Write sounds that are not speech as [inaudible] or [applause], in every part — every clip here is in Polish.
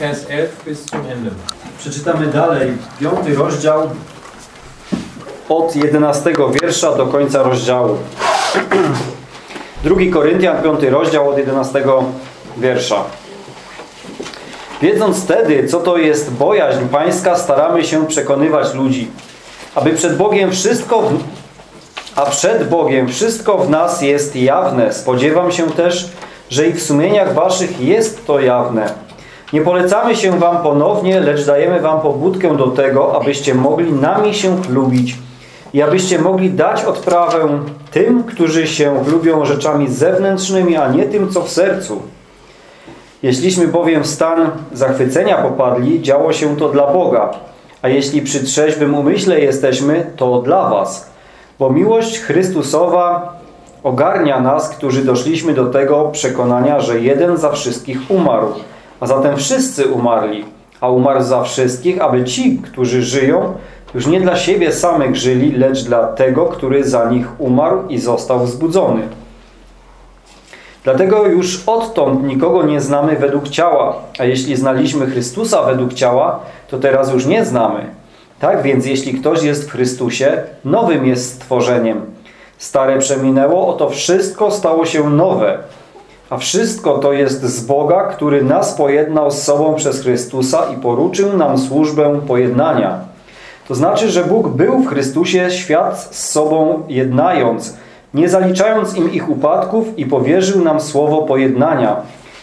Vers 11 bis zum Ende. Przeczytamy dalej piąty rozdział od 11 wiersza do końca rozdziału. Drugi Koryntian, piąty rozdział od 11 wiersza. Wiedząc wtedy, co to jest bojaźń pańska, staramy się przekonywać ludzi, aby przed Bogiem wszystko w... a przed Bogiem wszystko w nas jest jawne. Spodziewam się też, że i w sumieniach waszych jest to jawne. Nie polecamy się wam ponownie, lecz dajemy wam pobudkę do tego, abyście mogli nami się lubić i abyście mogli dać odprawę tym, którzy się lubią rzeczami zewnętrznymi, a nie tym, co w sercu. Jeśliśmy bowiem w stan zachwycenia popadli, działo się to dla Boga, a jeśli przy trzeźwym umyśle jesteśmy, to dla was. Bo miłość Chrystusowa ogarnia nas, którzy doszliśmy do tego przekonania, że jeden za wszystkich umarł, a zatem wszyscy umarli, a umarł za wszystkich, aby ci, którzy żyją, już nie dla siebie samych żyli, lecz dla tego, który za nich umarł i został wzbudzony. Dlatego już odtąd nikogo nie znamy według ciała, a jeśli znaliśmy Chrystusa według ciała, to teraz już nie znamy. Tak więc jeśli ktoś jest w Chrystusie, nowym jest stworzeniem. Stare przeminęło, oto wszystko stało się nowe. A wszystko to jest z Boga, który nas pojednał z sobą przez Chrystusa i poruczył nam służbę pojednania. To znaczy, że Bóg był w Chrystusie świat z sobą jednając, nie zaliczając im ich upadków i powierzył nam słowo pojednania.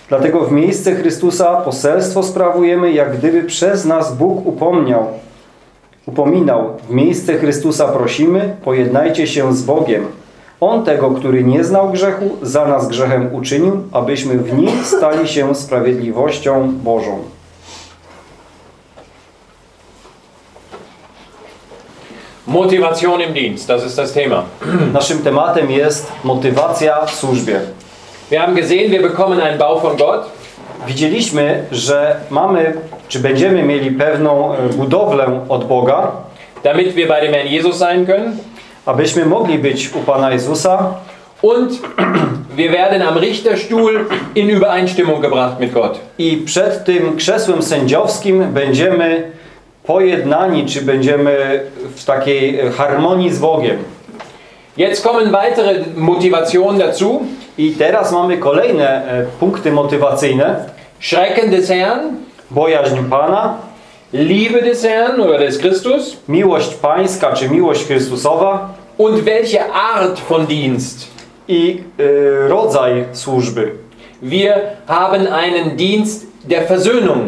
Dlatego w miejsce Chrystusa poselstwo sprawujemy, jak gdyby przez nas Bóg upomniał, upominał. W miejsce Chrystusa prosimy, pojednajcie się z Bogiem. On tego, który nie znał grzechu, za nas grzechem uczynił, abyśmy w nim stali się sprawiedliwością Bożą. Motivation im Dienst, das ist das Thema. Naszym tematem jest motywacja w służbie. Wir haben gesehen, wir bekommen einen Bau von Gott. Widzieliśmy, że mamy, czy będziemy mieli pewną e, budowlę od Boga, damit wir bei dem Herrn Jesus sein können. Abyśmy mogli być u Pana Jezusa Und [clears throat] wir werden am Richterstuhl in Übereinstimmung gebracht mit Gott. i przed tym krzesłem sędziowskim będziemy pojednani, czy będziemy w takiej harmonii z Bogiem. Jetzt kommen weitere Motivationen dazu. I teraz mamy kolejne e, punkty motywacyjne. Schrecken des Herrn, Bojaźń Pana, Liebe des Herrn oder des Christus miłość Pańska, czy miłość Chrystusowa und welche Art von Dienst. i e, rodzaj służby. Wir haben einen Dienst der Versöhnung.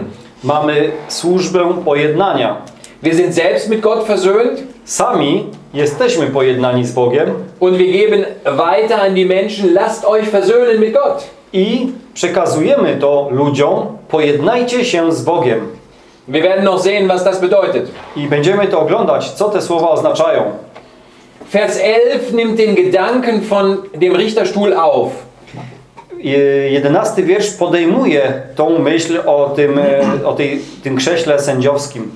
Mamy służbę pojednania. Wir sind selbst mit Gott versöhnt Sami jesteśmy pojednani z Bogiem und wir geben weiter an die Menschen, lasst euch versöhnen mit Gott. i przekazujemy to ludziom, pojednajcie się z Bogiem. Wir werden noch sehen, was das bedeutet. I będziemy to oglądać, co te słowa oznaczają. Vers 11 nimmt den Gedanken von dem Richterstuhl auf. I Jedenasty wiersz podejmuje tą myśl o tym, e, o tej, tym krześle sędziowskim.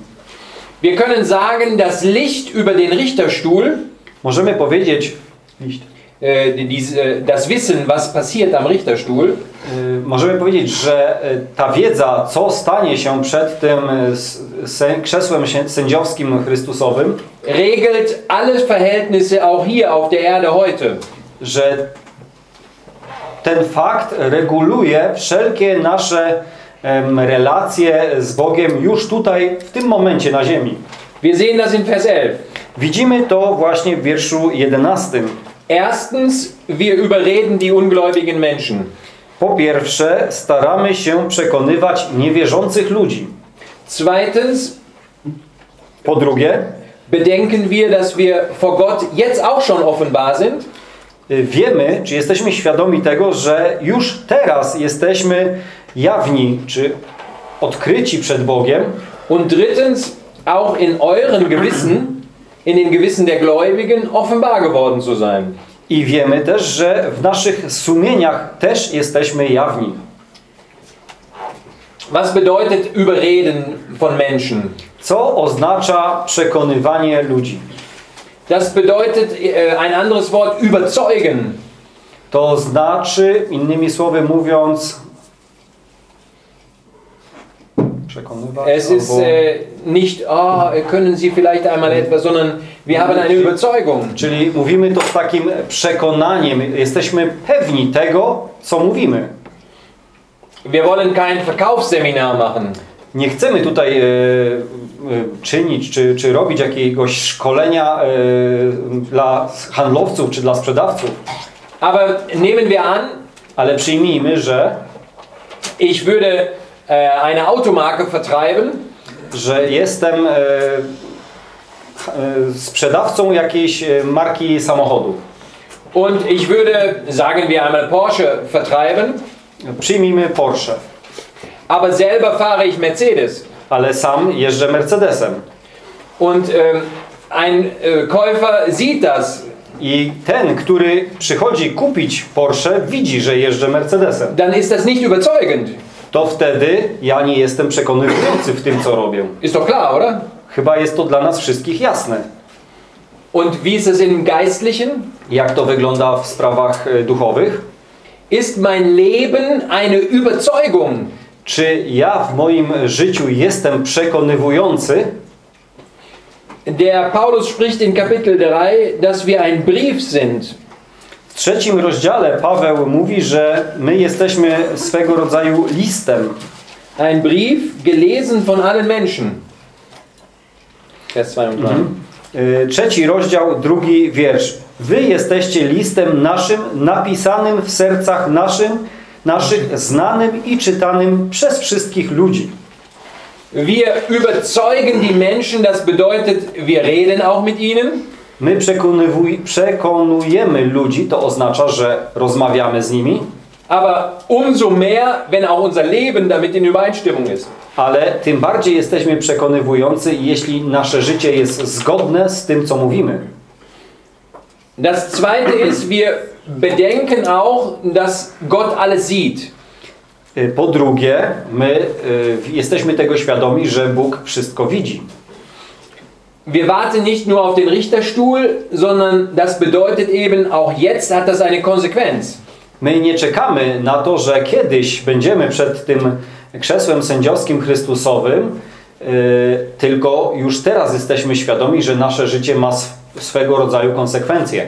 Wir können sagen, das Licht über den Richterstuhl, Możemy powiedzieć, äh, das Wissen, was passiert am Richterstuhl, y, możemy powiedzieć, że y, ta wiedza, co stanie się przed tym krzesłem sędziowskim Chrystusowym, regelt alle Verhältnisse auch hier auf der Erde heute. że ten fakt reguluje wszelkie nasze relacje z Bogiem już tutaj, w tym momencie na ziemi. Wir sehen das in Vers 11. Widzimy to właśnie w wierszu 11. Erstens, wir überreden die ungläubigen Menschen. Po pierwsze, staramy się przekonywać niewierzących ludzi. Zweitens, Po drugie, bedenken wir, dass wir vor Gott jetzt auch schon offenbar sind. y, wiemy, czy jesteśmy świadomi tego, że już teraz jesteśmy jawni, czy odkryci przed Bogiem. Und drittens, auch in euren Gewissen, in den Gewissen der Gläubigen offenbar geworden zu sein. I wiemy też, że w naszych sumieniach też jesteśmy jawni. Was bedeutet Überreden von Menschen? Co oznacza przekonywanie ludzi? Das bedeutet äh, ein anderes Wort überzeugen. To znaczy, innymi słowy mówiąc, przekonywać. Es ist äh, nicht, oh, können Sie vielleicht einmal etwas, sondern wir haben eine Überzeugung. Czyli mówimy to z takim przekonaniem, jesteśmy pewni tego, co mówimy. Wir wollen kein Verkaufsseminar machen. Nie chcemy tutaj e, e, czynić czy, czy robić jakiegoś szkolenia e, dla handlowców czy dla sprzedawców, Aber nehmen wir an, ale przyjmijmy, że, ich würde eine Automarke vertreiben że jestem e, e, sprzedawcą jakiejś e, marki samochodu. und ich würde, sagen wir einmal Porsche vertreiben, Przyjmijmy Porsche, aber selber fahre ich Mercedes. ale sam jeżdżę Mercedesem. Und ähm, ein äh, Käufer sieht das, I ten, który przychodzi kupić Porsche, widzi, że jeżdżę Mercedesem. dann ist das nicht überzeugend. To wtedy ja nie jestem przekonywujący w tym, co robię. Ist doch klar, oder? Chyba jest to dla nas wszystkich jasne. Und wie ist es im Geistlichen? Jak to wygląda w sprawach e, duchowych? Ist mein Leben eine Überzeugung? Czy ja w moim życiu jestem przekonywujący? Der Paulus spricht in Kapitel 3, dass wir ein Brief sind. W trzecim rozdziale Paweł mówi, że my jesteśmy swego rodzaju listem. Ein Brief gelesen von allen Menschen. Vers 32. E, Trzeci rozdział, drugi wiersz. Wy jesteście listem naszym, napisanym w sercach naszym, naszych, znanym i czytanym przez wszystkich ludzi. Wir überzeugen die Menschen, das bedeutet, wir reden auch mit ihnen. My przekonujemy ludzi, to oznacza, że rozmawiamy z nimi, Aber umso mehr, wenn auch unser Leben damit in Übereinstimmung ist. ale tym bardziej jesteśmy przekonywujący, jeśli nasze życie jest zgodne z tym, co mówimy. Das zweite ist, wir bedenken auch, dass Gott alles sieht. Y, Po drugie, my y, jesteśmy tego świadomi, że Bóg wszystko widzi. Wir warten nicht nur auf den Richterstuhl, sondern das bedeutet eben, auch jetzt hat das eine Konsequenz. My nie czekamy na to, że kiedyś będziemy przed tym krzesłem sędziowskim Chrystusowym, y, tylko już teraz jesteśmy świadomi, że nasze życie ma sw- swego rodzaju konsekwencje.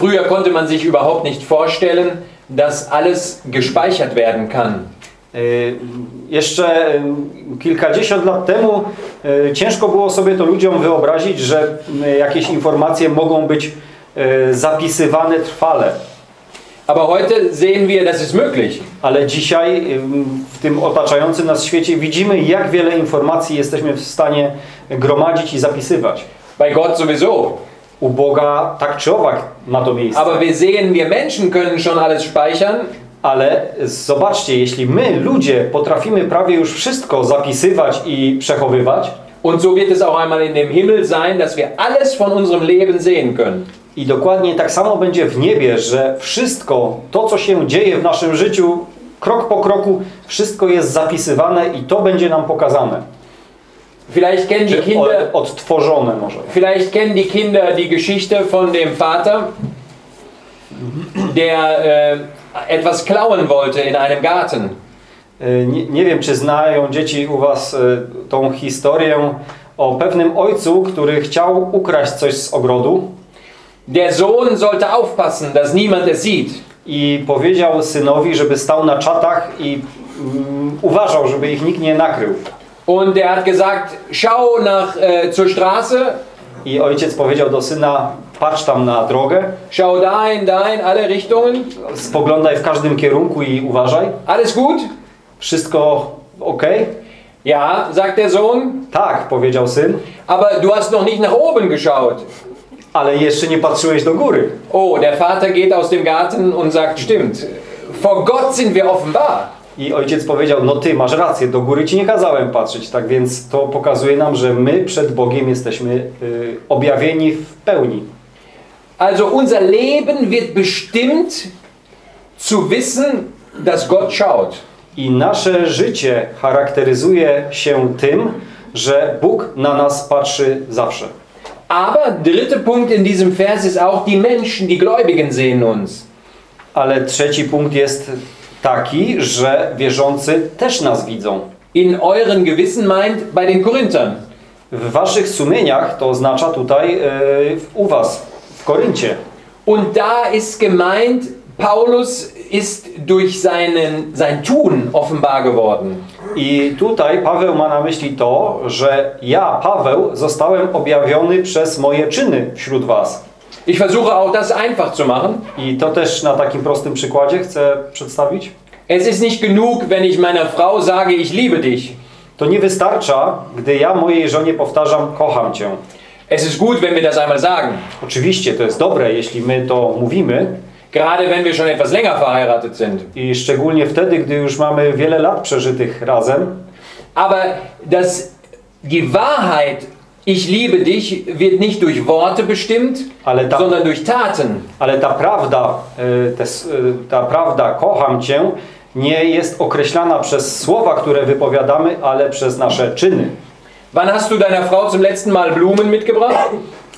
Früher konnte man sich überhaupt nicht vorstellen, dass alles gespeichert werden kann. Y, Jeszcze y, kilkadziesiąt lat temu y, ciężko było sobie to ludziom wyobrazić, że jakieś informacje mogą być zapisywane trwale. Aber heute sehen wir, das ist möglich. Ale dzisiaj w tym otaczającym nas świecie widzimy, jak wiele informacji jesteśmy w stanie gromadzić i zapisywać. Bei Gott sowieso. U Boga tak czy owak ma to miejsce. Aber wir sehen, wir Menschen können schon alles speichern. Ale zobaczcie, jeśli my, ludzie, potrafimy prawie już wszystko zapisywać i przechowywać, Und so wird es auch einmal in dem Himmel sein, dass wir alles von unserem Leben sehen können. I dokładnie tak samo będzie w niebie, że wszystko to, co się dzieje w naszym życiu, krok po kroku, wszystko jest zapisywane i to będzie nam pokazane. Vielleicht kennen die Kinder, odtworzone może. vielleicht kennen die Kinder die Geschichte von dem Vater, der äh, etwas klauen wollte in einem Garten. Y, Nie, nie wiem, czy znają dzieci u Was y, tą historię o pewnym ojcu, który chciał ukraść coś z ogrodu Der Sohn sollte aufpassen, dass niemand es sieht. i powiedział synowi, żeby stał na czatach i mm, uważał, żeby ich nikt nie nakrył. Und er hat gesagt, schau nach äh, zur Straße, I ojciec powiedział do syna, patrz tam na drogę, schau dahin, dahin, alle Richtungen. spoglądaj w każdym kierunku i uważaj. Alles gut? Wszystko ok? Ja, sagt der Sohn, Tak, powiedział syn, aber du hast noch nicht nach oben geschaut. ale jeszcze nie patrzyłeś do góry. Oh, der Vater geht aus dem Garten und sagt, stimmt, vor Gott sind wir offenbar. I ojciec powiedział, no ty masz rację, do góry ci nie kazałem patrzeć. Tak więc to pokazuje nam, że my przed Bogiem jesteśmy y, objawieni w pełni. Also unser Leben wird bestimmt zu wissen, dass Gott schaut. I nasze życie charakteryzuje się tym, że Bóg na nas patrzy zawsze. Aber dritter Punkt in diesem Vers ist auch, die Menschen, die Gläubigen sehen uns. Ale trzeci punkt jest taki, że wierzący też nas widzą. in euren Gewissen meint bei den Korinthern. W waszych sumieniach to oznacza tutaj e, u was, w Koryncie. Und da ist gemeint, Paulus ist durch seinen, sein Tun offenbar geworden. I tutaj Paweł ma na myśli to, że ja, Paweł, zostałem objawiony przez moje czyny wśród was. Ich versuche auch das einfach zu machen. I to też na takim prostym przykładzie chcę przedstawić. Es ist nicht genug, wenn ich meiner Frau sage, ich liebe dich. To nie wystarcza, gdy ja mojej żonie powtarzam, kocham cię. Es ist gut, wenn wir das einmal sagen. Oczywiście to jest dobre, jeśli my to mówimy Gerade wenn wir schon etwas länger verheiratet sind. i szczególnie wtedy, gdy już mamy wiele lat przeżytych razem, Aber das, die Wahrheit, ich liebe dich, wird nicht durch Worte bestimmt, ta, sondern durch Taten. ale ta prawda, y, te y, ta prawda, kocham cię, nie jest określana przez słowa, które wypowiadamy, ale przez nasze czyny. Wann hast du deiner Frau zum letzten Mal Blumen mitgebracht?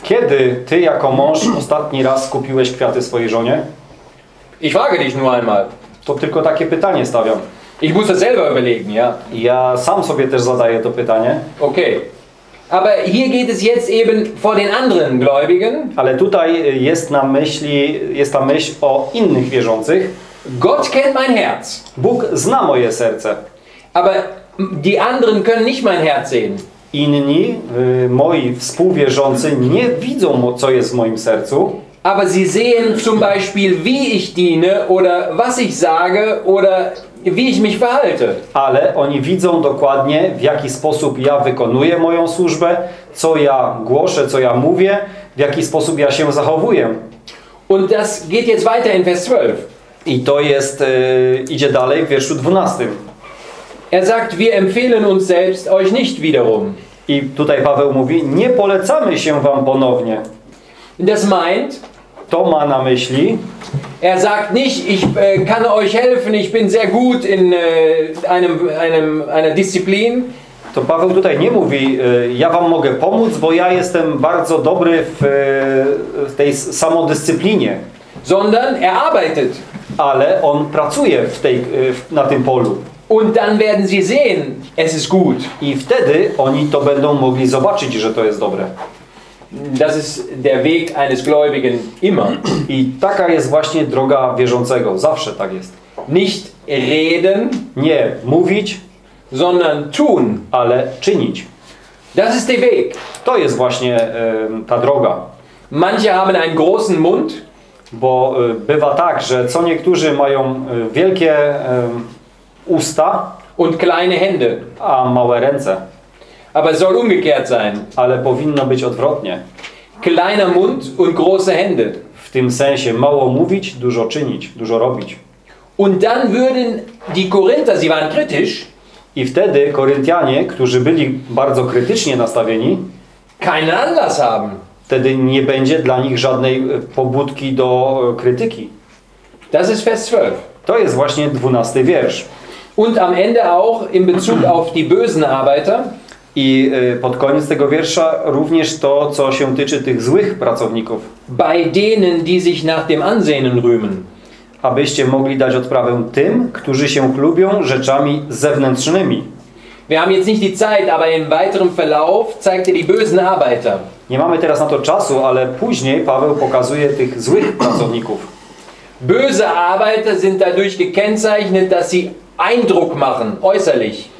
Kiedy ty jako mąż ostatni raz kupiłeś kwiaty swojej żonie? Ich frage dich nur einmal. To tylko takie pytanie stawiam. Ich muss das selber überlegen, ja. Ja sam sobie też zadaję to pytanie, Okay. Aber hier geht es jetzt eben vor den anderen Gläubigen. ale tutaj jest na myśli, jest ta myśl o innych wierzących. Gott kennt mein Herz. Bóg zna moje serce. Aber die anderen können nicht mein Herz sehen. Inni, y, moi współwierzący, nie widzą, co jest w moim sercu, Aber sie sehen zum Beispiel, wie ich diene oder was ich sage oder ich mich ale oni widzą dokładnie, w jaki sposób ja wykonuję moją służbę, co ja głoszę, co ja mówię, w jaki sposób ja się zachowuję. Und das geht jetzt weiter in Vers 12. I to jest, y, idzie dalej w wierszu 12. Er sagt, wir empfehlen uns selbst euch nicht wiederum. I tutaj Paweł mówi, nie polecamy się wam ponownie. Das meint, To ma na myśli, er sagt nicht, ich äh, kann euch helfen, ich bin sehr gut in äh, einem, einem, einer Disziplin, to Paweł tutaj nie mówi, y, ja wam mogę pomóc, bo ja jestem bardzo dobry w, y, w tej samodyscyplinie. sondern er arbeitet. Ale on pracuje w tej, y, w- na tym polu. Und dann werden sie sehen, es ist gut. I wtedy oni to będą mogli zobaczyć, że to jest dobre. Das ist der Weg eines Gläubigen immer. I taka jest właśnie droga wierzącego. Zawsze tak jest. Nicht reden, Nie mówić, sondern tun. ale czynić. Das ist der Weg. To jest właśnie em, ta droga. Manche haben einen großen Mund Bo y, bywa tak, że co niektórzy mają y, wielkie usta, und kleine Hände. a małe ręce. Aber es soll umgekehrt sein. Ale powinno być odwrotnie. Kleiner Mund und große Hände. W tym sensie mało mówić, dużo czynić, dużo robić. Und dann würden die Korinther, sie waren kritisch, I wtedy Koryntianie, którzy byli bardzo krytycznie nastawieni, keinen Anlass haben. wtedy nie będzie dla nich żadnej e, pobudki do e, krytyki. Das ist Vers 12. To jest właśnie dwunasty wiersz. Und am Ende auch in Bezug auf die bösen Arbeiter. I e, pod koniec tego wiersza również to, co się tyczy tych złych pracowników. bei denen, die sich nach dem Ansehen rühmen. Abyście mogli dać odprawę tym, którzy się chlubią rzeczami zewnętrznymi. Wir haben jetzt nicht die Zeit, aber im weiteren Verlauf zeigt er die bösen Arbeiter. Nie mamy teraz na to czasu, ale później Paweł pokazuje tych złych pracowników. Böse Arbeiter sind dadurch gekennzeichnet, dass sie Eindruck machen, äußerlich.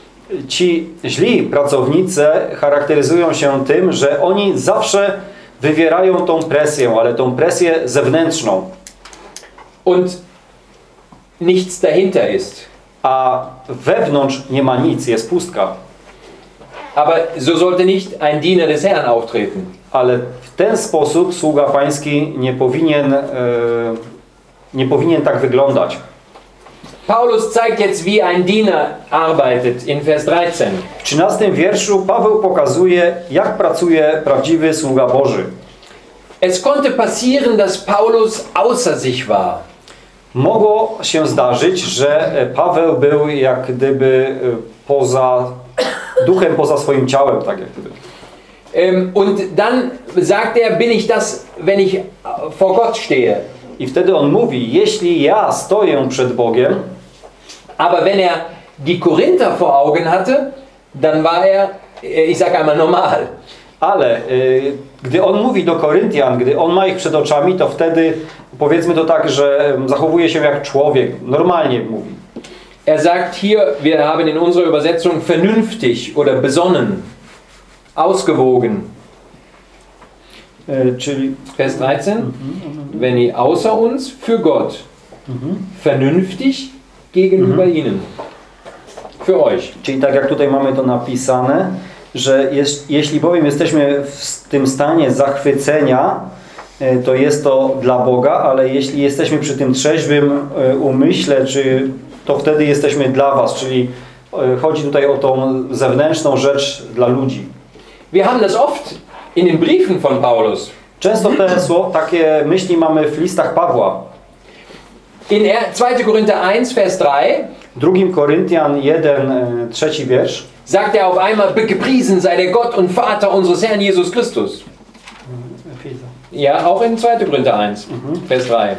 Ci źli pracownicy charakteryzują się tym, że oni zawsze wywierają tą presję, ale tą presję zewnętrzną, Und nichts dahinter ist. a wewnątrz nie ma nic, jest pustka. Aber so sollte nicht ein Diener des Herrn auftreten. Ale w ten sposób sługa pański nie powinien, e, nie powinien tak wyglądać. Paulus zeigt jetzt, wie ein Diener arbeitet in Vers 13. W 13 wierszu Paweł pokazuje, jak pracuje prawdziwy sługa Boży. Es konnte passieren, dass Paulus außer sich war. Mogło się zdarzyć, że e, Paweł był jak gdyby e, poza duchem, poza swoim ciałem, tak jak gdyby. Und dann sagt er, bin ich das, wenn ich vor Gott stehe. I wtedy on mówi, jeśli ja stoję przed Bogiem, Aber wenn er die Korinther vor Augen hatte, dann war er, äh, ich sage einmal, normal. Ale y, gdy on mówi do Koryntian, gdy on ma ich przed oczami, to wtedy powiedzmy to tak, że zachowuje się jak człowiek, normalnie mówi. Er sagt hier, wir haben in unserer Übersetzung vernünftig oder besonnen, ausgewogen. Y, czyli Vers 13, wenn ihr außer uns für Gott, vernünftig gegenüber ihnen. Für euch. Czyli tak jak tutaj mamy to napisane, że jest, jeśli bowiem jesteśmy w tym stanie zachwycenia, e, to jest to dla Boga, ale jeśli jesteśmy przy tym trzeźwym e, umyśle, czy to wtedy jesteśmy dla Was, czyli e, chodzi tutaj o tą zewnętrzną rzecz dla ludzi. Wir haben das oft in den Briefen von Paulus. Często te sło- takie myśli mamy w listach Pawła. In er- 2. Korinther 1, Vers 3 Drugim Koryntian 1, e, trzeci wiersz. sagt er auf einmal, gepriesen sei der Gott und Vater unseres Herrn Jesus Christus. Ja, auch in 2. Korinther 1, Vers 3.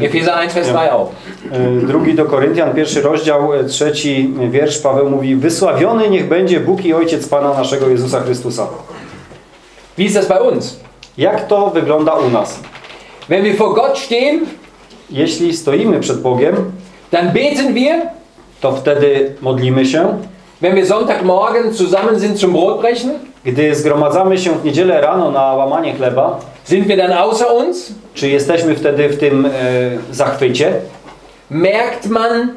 E, Epheser 1, Vers Ja. 3 auch. E, Drugi do Koryntian, pierwszy rozdział, e, trzeci wiersz, Paweł mówi Wysławiony niech będzie Bóg i Ojciec Pana naszego Jezusa Chrystusa. Wie ist das bei uns? Jak to wygląda u nas? Wenn wir vor Gott stehen, Jeśli stoimy przed Bogiem, dann beten wir. to wtedy modlimy się. Wenn wir Sonntagmorgen zusammen sind zum Brotbrechen, Gdy zgromadzamy się w niedzielę rano na łamanie chleba, sind wir dann außer uns? czy jesteśmy wtedy w tym e, zachwycie? Merkt man,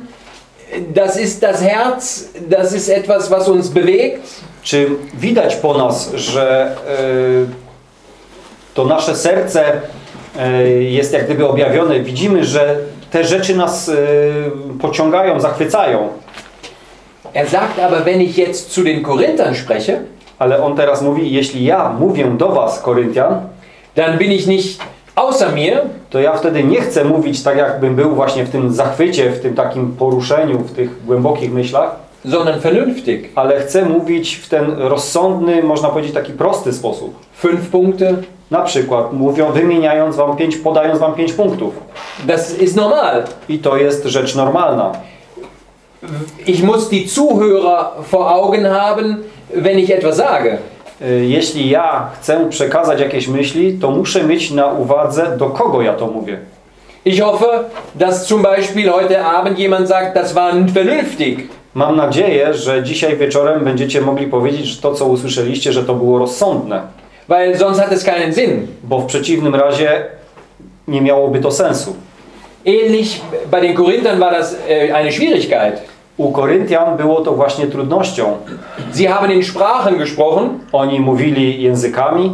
das ist das Herz, das ist etwas, was uns bewegt? Czy widać po nas, że e, to nasze serce e, jest jak gdyby objawione? Widzimy, że te rzeczy nas e, pociągają, zachwycają. Er sagt aber, wenn ich jetzt zu den Korinthern spreche, Ale on teraz mówi, jeśli ja mówię do was, Koryntian, dann bin ich nicht außer mir, to ja wtedy nie chcę mówić tak, jakbym był właśnie w tym zachwycie, w tym takim poruszeniu, w tych głębokich myślach, sondern vernünftig. ale chcę mówić w ten rozsądny, można powiedzieć taki prosty sposób. Fünf Punkte, Na przykład mówią, wymieniając wam pięć, podając wam pięć punktów. das ist normal. I to jest rzecz normalna. Ich muss die Zuhörer vor Augen haben, wenn ich etwas sage. Y, Jeśli ja chcę przekazać jakieś myśli, to muszę mieć na uwadze, do kogo ja to mówię. Ich hoffe, dass zum Beispiel heute Abend jemand sagt, das war vernünftig. Mam nadzieję, że dzisiaj wieczorem będziecie mogli powiedzieć, że to, co usłyszeliście, że to było rozsądne. Weil sonst hat es keinen Sinn. Bo w przeciwnym razie nie miałoby to sensu. Ähnlich bei den Korinthern war das äh, eine Schwierigkeit. U Koryntian było to właśnie trudnością. Sie haben in Sprachen gesprochen, Oni mówili językami,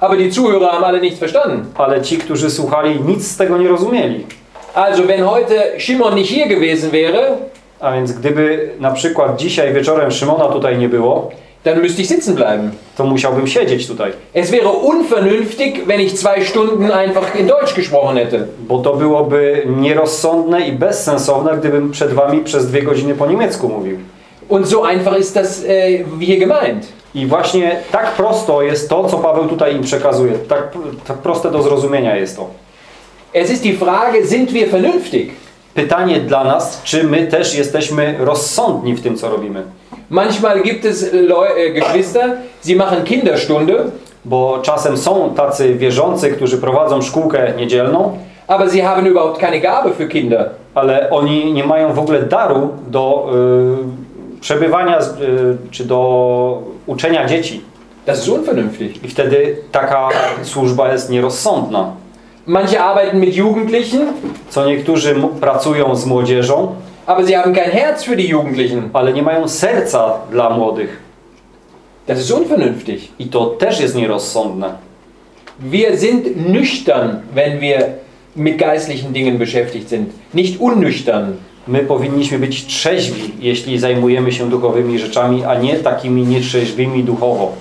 aber die Zuhörer haben alle nichts verstanden. ale ci, którzy słuchali, nic z tego nie rozumieli. Also wenn heute Shimon nicht hier gewesen wäre, A więc gdyby na przykład dzisiaj wieczorem Szymona tutaj nie było, dann müsste ich sitzen bleiben. to musiałbym siedzieć tutaj. Es wäre unvernünftig, wenn ich zwei Stunden einfach in Deutsch gesprochen hätte. Bo to byłoby nierozsądne i bezsensowne, gdybym przed wami przez dwie godziny po niemiecku mówił. Und so einfach ist das äh, hier gemeint. I właśnie tak prosto jest to, co Paweł tutaj im przekazuje. Tak, tak proste do zrozumienia jest to. Es ist die Frage, sind wir vernünftig? Pytanie dla nas, czy my też jesteśmy rozsądni w tym, co robimy. Manchmal gibt es Leu äh, Geschwister, sie machen Kinderstunde, Bo czasem są tacy wierzący, którzy prowadzą szkółkę niedzielną, aber sie haben überhaupt keine Gabe für Kinder. ale oni nie mają w ogóle daru do y, przebywania y, czy do uczenia dzieci. Das ist unvernünftig. I wtedy taka służba jest nierozsądna. Manche arbeiten mit Jugendlichen, Co niektórzy pracują z młodzieżą, aber sie haben kein Herz für die Jugendlichen. ale nie mają serca dla młodych. Das ist unvernünftig. I to też jest nierozsądne. Wir sind nüchtern, wenn wir mit geistlichen Dingen beschäftigt sind, nicht unnüchtern. My powinniśmy być trzeźwi, jeśli zajmujemy się duchowymi rzeczami, a nie takimi nietrzeźwymi duchowo.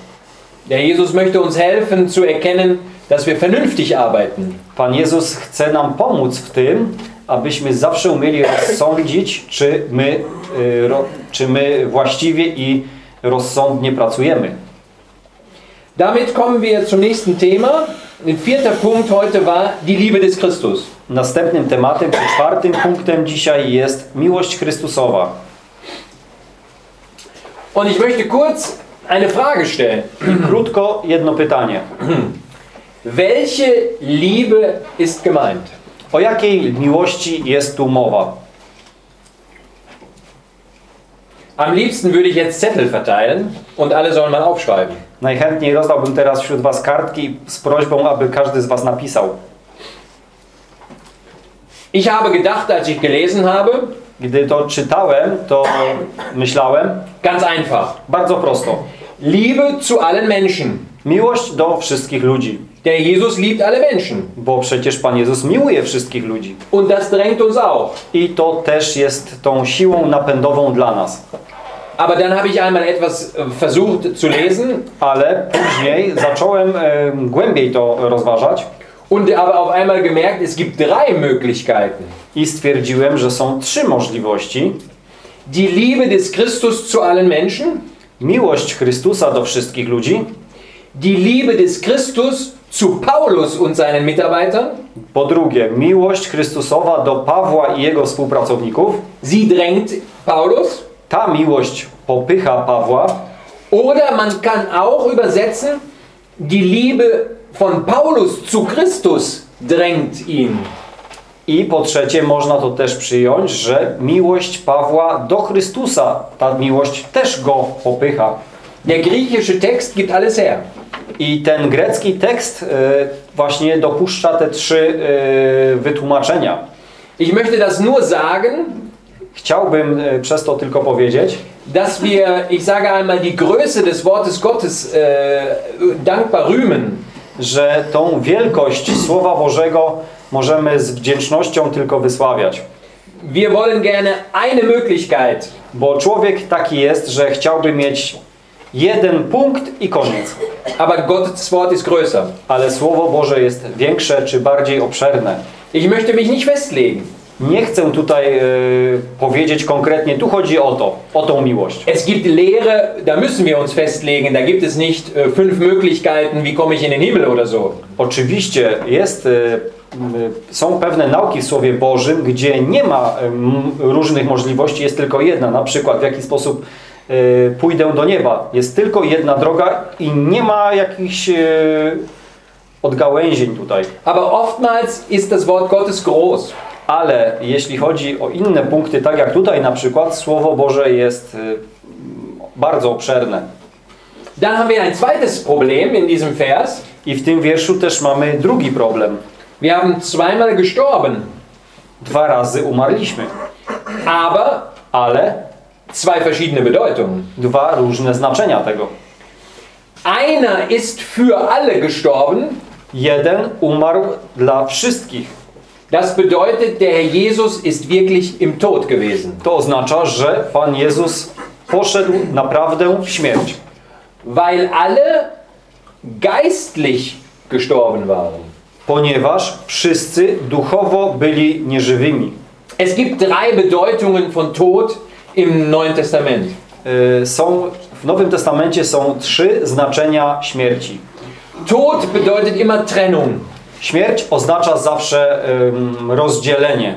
Der Jesus möchte uns helfen zu erkennen, dass wir vernünftig arbeiten. Pan Jezus chce nam pomóc w tym, abyśmy zawsze umieli rozsądzić, czy my, y, ro, czy my właściwie i rozsądnie pracujemy. Damit kommen wir zum nächsten Thema. Ein vierter Punkt heute war die Liebe des Christus. Następnym tematem, czy czwartym punktem dzisiaj jest miłość Chrystusowa. Und ich möchte kurz eine Frage stellen. Krótko jedno pytanie. [clears throat] Welche Liebe ist gemeint? O jakiej miłości jest tu mowa? Am liebsten würde ich jetzt Zettel verteilen und alle sollen mal aufschreiben. Najchętniej rozdałbym teraz wśród Was kartki z prośbą, aby każdy z Was napisał. Ich habe gedacht, als ich gelesen habe, Gdy to czytałem, to myślałem ganz einfach. bardzo prosto. Liebe zu allen Menschen. Miłość do wszystkich ludzi. Der Jesus liebt alle Menschen. Bo przecież Pan Jezus miłuje wszystkich ludzi. Und das drängt uns auch. I to też jest tą siłą napędową dla nas. Aber dann habe ich einmal etwas äh, versucht zu lesen Ale później zacząłem e, głębiej to rozważać und aber auf einmal gemerkt, es gibt drei Möglichkeiten. i stwierdziłem, że są trzy możliwości. Die Liebe des Christus zu allen Menschen, Miłość Chrystusa do wszystkich ludzi, die Liebe des Christus zu Paulus und seinen Mitarbeitern, po drugie miłość Chrystusowa do Pawła i jego współpracowników. sie drängt Paulus. Ta miłość popycha Pawła, Oder man kann auch übersetzen, die Liebe von Paulus zu Christus drängt ihn. I po trzecie, można to też przyjąć, że miłość Pawła do Chrystusa, ta miłość też go popycha. Der griechische Text gibt alles her. I ten grecki tekst e, właśnie dopuszcza te trzy e, wytłumaczenia. Ich möchte das nur sagen, Chciałbym e, przez to tylko powiedzieć, dass wir, ich sage einmal, die Größe des Wortes Gottes dankbar rühmen. że tą wielkość Słowa Bożego możemy z wdzięcznością tylko wysławiać. Wir wollen gerne eine Möglichkeit. Bo człowiek taki jest, że chciałby mieć jeden punkt i koniec. Aber Gottes Wort ist größer. Ale Słowo Boże jest większe czy bardziej obszerne. Ich möchte mich nicht festlegen. Nie chcę tutaj e, powiedzieć konkretnie, tu chodzi o to, o tą miłość. Es gibt Lehre, da müssen wir uns festlegen. Da gibt es nicht äh, fünf Möglichkeiten, wie komme ich in den Himmel oder so. Oczywiście jest, e, są pewne nauki w Słowie Bożym, gdzie nie ma m, różnych możliwości, jest tylko jedna, na przykład w jaki sposób e, pójdę do nieba. Jest tylko jedna droga i nie ma jakichś e, odgałęzień tutaj. Aber oftmals ist das Wort Gottes groß. Ale jeśli chodzi o inne punkty, tak jak tutaj na przykład, Słowo Boże jest e, bardzo obszerne. Dann haben wir ein zweites Problem in diesem Vers. I w tym wierszu też mamy drugi problem. Wir haben zweimal gestorben, Dwa razy umarliśmy, aber ale zwei verschiedene Bedeutungen. dwa różne znaczenia tego. Einer ist für alle gestorben. Jeden umarł dla wszystkich. Das bedeutet, der Herr Jesus ist wirklich im Tod gewesen. To oznacza, że Pan Jezus poszedł naprawdę w śmierć. Weil alle geistlich gestorben waren. Ponieważ wszyscy duchowo byli nieżywymi. Es gibt drei Bedeutungen von Tod im Neuen Testament. Y, Są, w Nowym Testamencie są trzy znaczenia śmierci. Tod bedeutet immer Trennung. Śmierć oznacza zawsze rozdzielenie.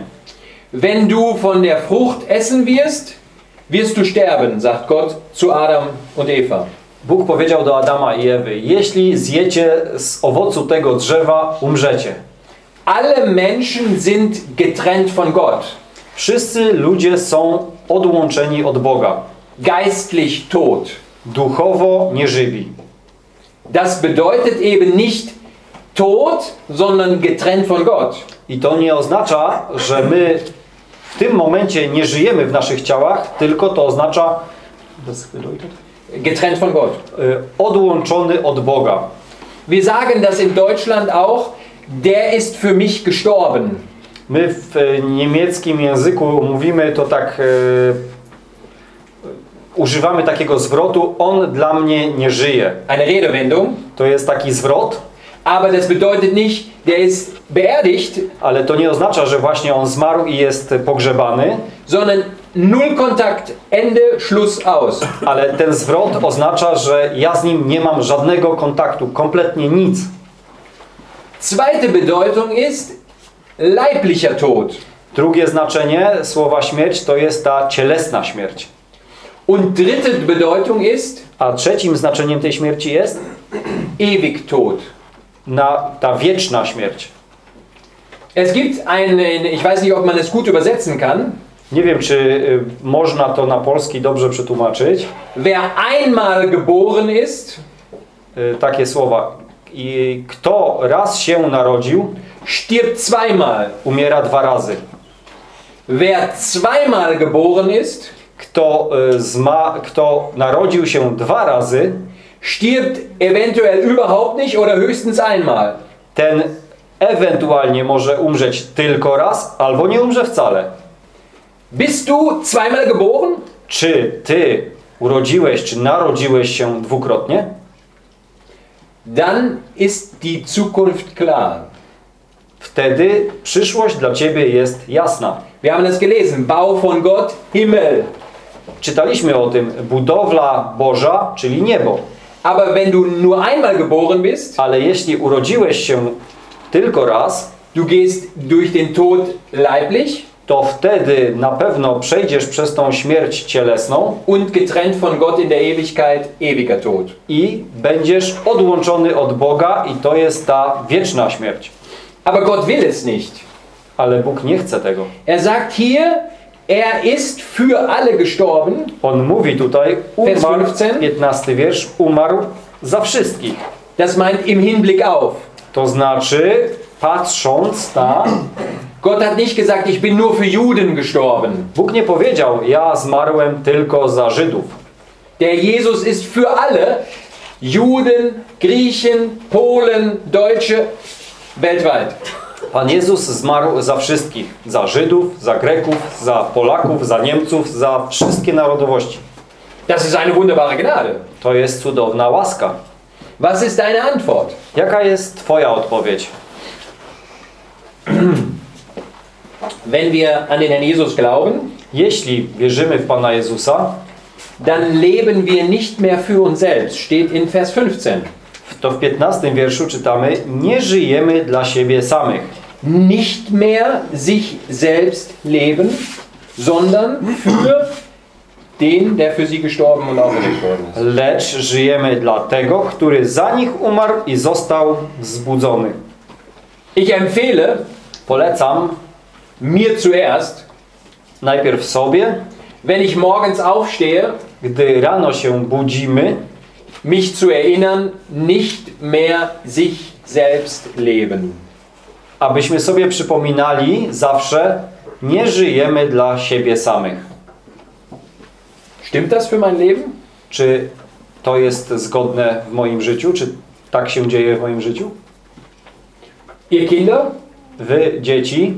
Wenn du von der Frucht essen wirst, wirst du sterben, sagt Gott zu Adam und Eva. Bóg powiedział do Adama i Ewy, jeśli zjecie z owocu tego drzewa, umrzecie. Alle Menschen sind getrennt von Gott, Wszyscy ludzie są odłączeni od Boga. geistlich tot. Duchowo nieżywi. Das bedeutet eben nicht tot, sondern getrennt von Gott. I to nie oznacza, że my w tym momencie nie żyjemy w naszych ciałach, tylko to oznacza Getrennt von Gott. y, odłączony od Boga. Wir sagen das in Deutschland auch, der ist für mich gestorben. My w y, niemieckim języku mówimy to tak, y, używamy takiego zwrotu, on dla mnie nie żyje. Eine Redewendung. To jest taki zwrot, Aber das bedeutet nicht, der ist beerdigt, ale to nie oznacza, że właśnie on zmarł i jest pogrzebany, sondern null Kontakt, Ende, Schluss, aus. ale ten zwrot oznacza, że ja z nim nie mam żadnego kontaktu, kompletnie nic. Zweite Bedeutung ist, leiblicher Tod. Drugie znaczenie słowa śmierć to jest ta cielesna śmierć. Und dritte Bedeutung ist A trzecim znaczeniem tej śmierci jest [clears throat] ewig Tod. na, ta wieczna śmierć. Es gibt einen, ich weiß nicht, ob man es gut übersetzen kann. Nie wiem, czy y, można to na polski dobrze przetłumaczyć. Wer einmal geboren ist, Y, takie słowa. I kto raz się narodził, stirbt zweimal. umiera dwa razy. Wer zweimal geboren ist, Kto, y, zma, kto narodził się dwa razy, stirbt eventuell überhaupt nicht oder höchstens einmal. ten ewentualnie może umrzeć tylko raz, albo nie umrze wcale. Bist du zweimal geboren? Czy ty urodziłeś, czy narodziłeś się dwukrotnie? Dann ist die Zukunft klar. Wtedy przyszłość dla ciebie jest jasna. Wir haben das gelesen. Bau von Gott, Himmel. Czytaliśmy o tym, budowla Boża, czyli niebo. Aber wenn du nur einmal geboren bist, Ale jeśli urodziłeś się tylko raz, du gehst durch den Tod leiblich to wtedy na pewno przejdziesz przez tą śmierć cielesną und getrennt von Gott in der Ewigkeit, ewiger Tod. i będziesz odłączony od Boga i to jest ta wieczna śmierć. Aber Gott will es nicht. Ale Bóg nie chce tego. Er sagt hier, er ist für alle gestorben, On mówi tutaj, umarł, 15. 15 wiersz, umarł za wszystkich. das meint im Hinblick auf. To znaczy, patrząc na... Gott hat nicht gesagt, ich bin nur für Juden gestorben. Bóg nie powiedział, ja zmarłem tylko za Żydów. Der Jesus ist für alle, Juden, Griechen, Polen, Deutsche, weltweit. Pan Jezus zmarł za wszystkich. Za Żydów, za Greków, za Polaków, za Niemców, za wszystkie narodowości. Das ist eine wunderbare Gnade. To jest cudowna łaska. Was ist deine Antwort? Jaka jest Twoja odpowiedź? Wenn wir an den Herrn Jesus glauben, Jeśli wierzymy w Pana Jezusa, dann leben wir nicht mehr für uns selbst, steht in Vers 15. to w 15 wierszu czytamy Nie żyjemy dla siebie samych, Nicht mehr sich selbst leben, sondern für den, der für sie gestorben und auferweckt worden ist. lecz żyjemy dla tego, który za nich umarł i został wzbudzony. Ich empfehle Polecam mir zuerst, najpierw sobie, wenn ich morgens aufstehe, gdy rano się budzimy, mich zu erinnern, nicht mehr sich selbst leben. abyśmy sobie przypominali zawsze, nie żyjemy dla siebie samych. Stimmt das für mein Leben? Czy to jest zgodne w moim życiu? Czy tak się dzieje w moim życiu? Ihr Kinder, Wy, dzieci,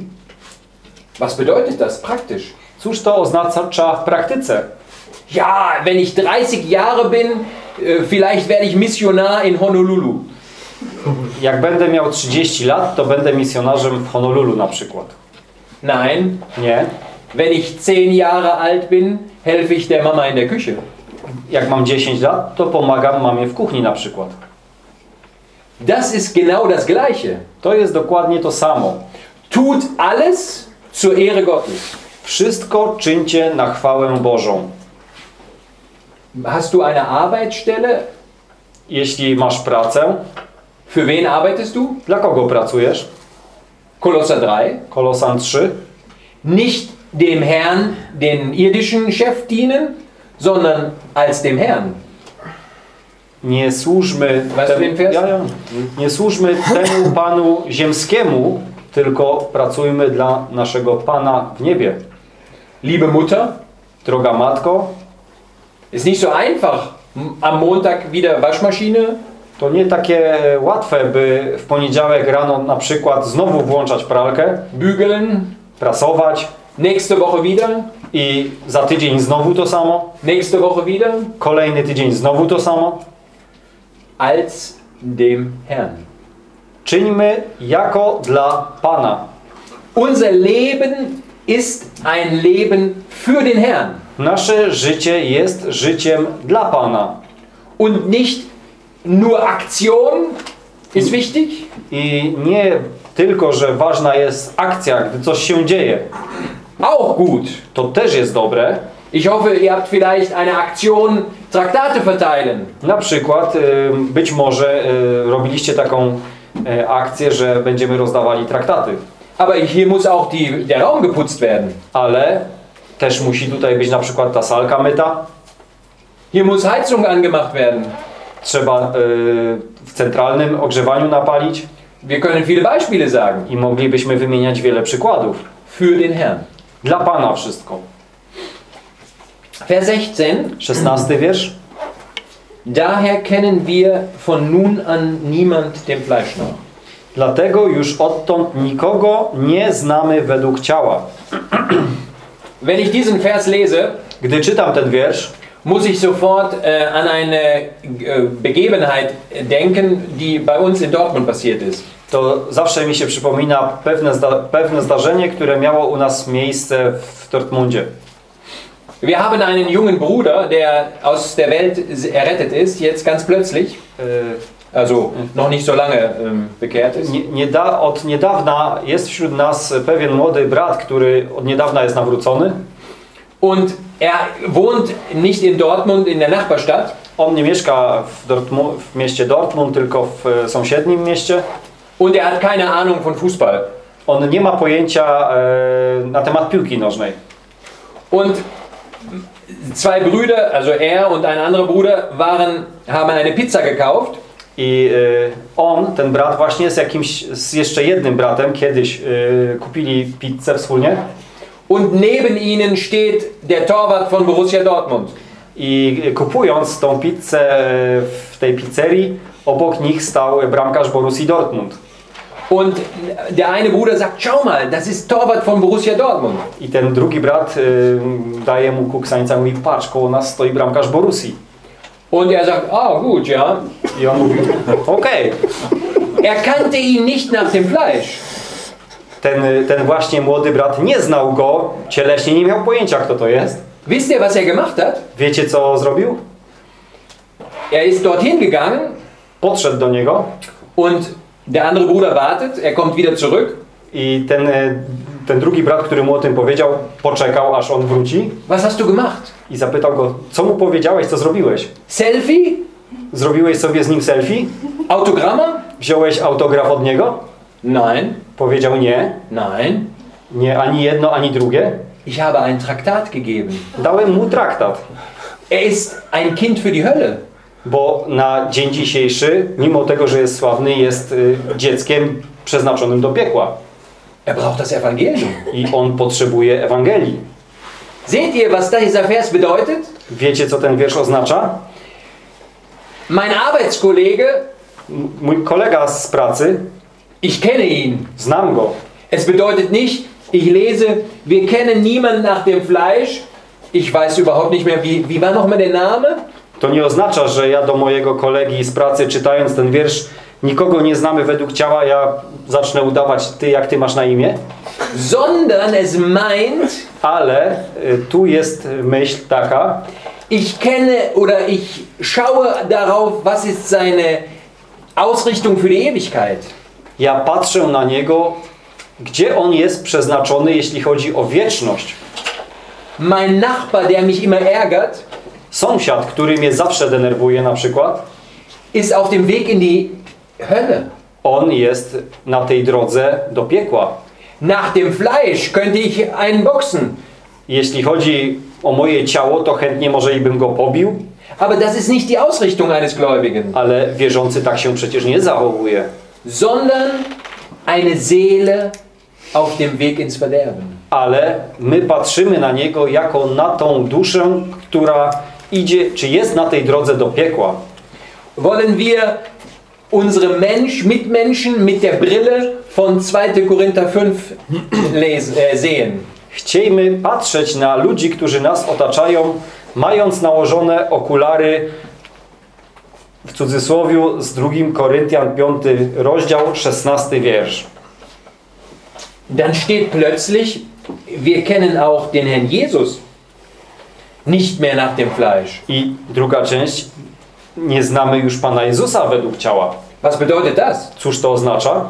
was bedeutet das praktisch? cóż to oznacza w praktyce? Ja, wenn ich 30 Jahre bin, äh, vielleicht werde ich Missionar in Honolulu. Jak będę miał 30 lat, to będę misjonarzem w Honolulu na przykład. Nein, Nie. wenn ich 10 Jahre alt bin, helfe ich der Mama in der Küche. Jak mam 10 lat, to pomagam mamie w kuchni na przykład. Das ist genau das Gleiche. To jest dokładnie to samo. Tut alles zur Ehre Gottes. Wszystko czyńcie na chwałę Bożą. Hast du eine Arbeitsstelle? Jeśli masz pracę, Für wen arbeitest du? dla kogo pracujesz? Kolosser 3. Kolosan 3. Nicht dem Herrn, den irdischen Chef dienen, sondern als dem Herrn. Nie służmy, Vers? ja, ja. nie służmy temu Panu ziemskiemu, tylko pracujmy dla naszego Pana w niebie. Liebe Mutter, Droga Matko, ist nicht so einfach. Am Montag wieder Waschmaschine, to nie takie łatwe, by w poniedziałek rano na przykład znowu włączać pralkę, bügeln, prasować nächste Woche wieder, i za tydzień znowu to samo, nächste Woche wieder, kolejny tydzień znowu to samo. Als dem Herrn. Czyńmy jako dla Pana. Unser Leben ist ein Leben für den Herrn Nasze życie jest życiem dla Pana. und nicht nur Aktion ist wichtig, I nie tylko że ważna jest akcja, gdy coś się dzieje. Auch gut. To też jest dobre. Ich hoffe, ihr habt vielleicht eine Aktion Traktate verteilen. Na przykład y, być może y, robiliście taką y, akcję, że będziemy rozdawali traktaty. Aber hier muss auch die, der Raum geputzt werden. Ale też musi tutaj być na przykład ta salka myta. Hier muss Heizung angemacht werden. Trzeba w centralnym ogrzewaniu napalić Wir können viele Beispiele sagen. i moglibyśmy wymieniać wiele przykładów. Für den Herrn. Dla Pana wszystko. Vers 16. 16 wiersz. Daher kennen wir von nun an niemand dem Fleisch nach. Dlatego już odtąd nikogo nie znamy według ciała. Wenn ich diesen Vers lese, Gdy czytam ten wiersz, muss ich sofort äh, an eine äh, Begebenheit denken, die bei uns in Dortmund passiert ist. to zawsze mi się przypomina pewne, zda pewne zdarzenie, które miało u nas miejsce w Dortmundzie. Wir haben einen jungen Bruder, der aus der Welt errettet ist, jetzt ganz plötzlich, Y, also noch nicht so lange ähm, bekehrt ist. Nieda od niedawna jest wśród nas pewien młody brat, który od niedawna jest nawrócony. Und er wohnt nicht in Dortmund, in der Nachbarstadt, On nie mieszka w, Dortmu w mieście Dortmund, tylko w e, sąsiednim mieście. und er hat keine Ahnung von Fußball. On nie ma pojęcia e, na temat piłki nożnej. Und zwei Brüder, also er und ein anderer Bruder, waren, haben eine Pizza gekauft I e, on, ten brat właśnie z jakimś, z jeszcze jednym bratem kiedyś e, kupili pizzę wspólnie. und neben ihnen steht der Torwart von Borussia Dortmund. I kupując tą pizzę e, w tej pizzerii, obok nich stał bramkarz Borussii Dortmund. Und der eine Bruder sagt, schau mal, das ist Torwart von Borussia Dortmund. I ten drugi brat y, daje mu kuksańca mówi, patrz, koło nas stoi bramkarz Borussii. Und er sagt, ah gut, ja. I on mówi, okej. Er kannte ihn nicht nach dem Fleisch. Ten, ten właśnie młody brat nie znał go, cieleśnie nie miał pojęcia, kto to jest. Wisst ihr, was er gemacht hat? Wiecie, co zrobił? Er ist dorthin gegangen Podszedł do niego und der andere Bruder wartet, er kommt wieder zurück. i ten, y, ten drugi brat, który mu o tym powiedział, poczekał, aż on wróci Was hast du gemacht? i zapytał go, co mu powiedziałeś, co zrobiłeś? Selfie? Zrobiłeś sobie z nim selfie? Autogramma? Wziąłeś autograf od niego? Nein, Powiedział nie, nein. nie ani jedno, ani drugie. Ich habe ein Traktat gegeben. Dałem mu traktat. Er ist ein Kind für die Hölle. Bo na dzień dzisiejszy, mimo tego, że jest sławny, jest y, dzieckiem przeznaczonym do piekła. Er braucht das Evangelium. I on potrzebuje Ewangelii. Seht ihr, was dieser Vers bedeutet? Wiecie, co ten wiersz oznacza? Mein Arbeitskollege, M- Mój kolega z pracy, ich kenne ihn. znam go. Es bedeutet nicht, ich lese, wir kennen niemanden nach dem Fleisch. Ich weiß überhaupt nicht mehr, wie, wie war nochmal der Name? To nie oznacza, że ja do mojego kolegi z pracy, czytając ten wiersz, nikogo nie znamy według ciała, ja zacznę udawać ty, jak ty masz na imię. Sondern es meint, Ale y, tu jest myśl taka, ich kenne oder ich schaue darauf, was ist seine Ausrichtung für die Ewigkeit. ja patrzę na niego, gdzie on jest przeznaczony, jeśli chodzi o wieczność. Mein Nachbar, der mich immer ärgert, Sąsiad, który mnie zawsze denerwuje na przykład, ist auf dem Weg in die Hölle. on jest na tej drodze do piekła. Nach dem Fleisch könnte ich einen boxen. Jeśli chodzi o moje ciało, to chętnie może i bym go pobił, Aber das ist nicht die Ausrichtung eines Gläubigen, ale wierzący tak się przecież nie zachowuje. sondern eine Seele auf dem Weg ins Verderben. Ale my patrzymy na niego jako na tą duszę, która idzie, czy jest na tej drodze do piekła. Wollen wir unsere Mensch, Mitmenschen mit der Brille von 2. Korinther 5 lesen, äh, sehen? Chciejmy patrzeć na ludzi, którzy nas otaczają, mając nałożone okulary w cudzysłowiu z 2 Koryntian 5 rozdział 16 wiersz. Dann steht plötzlich, wir kennen auch den Herrn Jesus nicht mehr nach dem Fleisch. I druga część, nie znamy już Pana Jezusa według ciała. Was bedeutet das? Cóż to oznacza?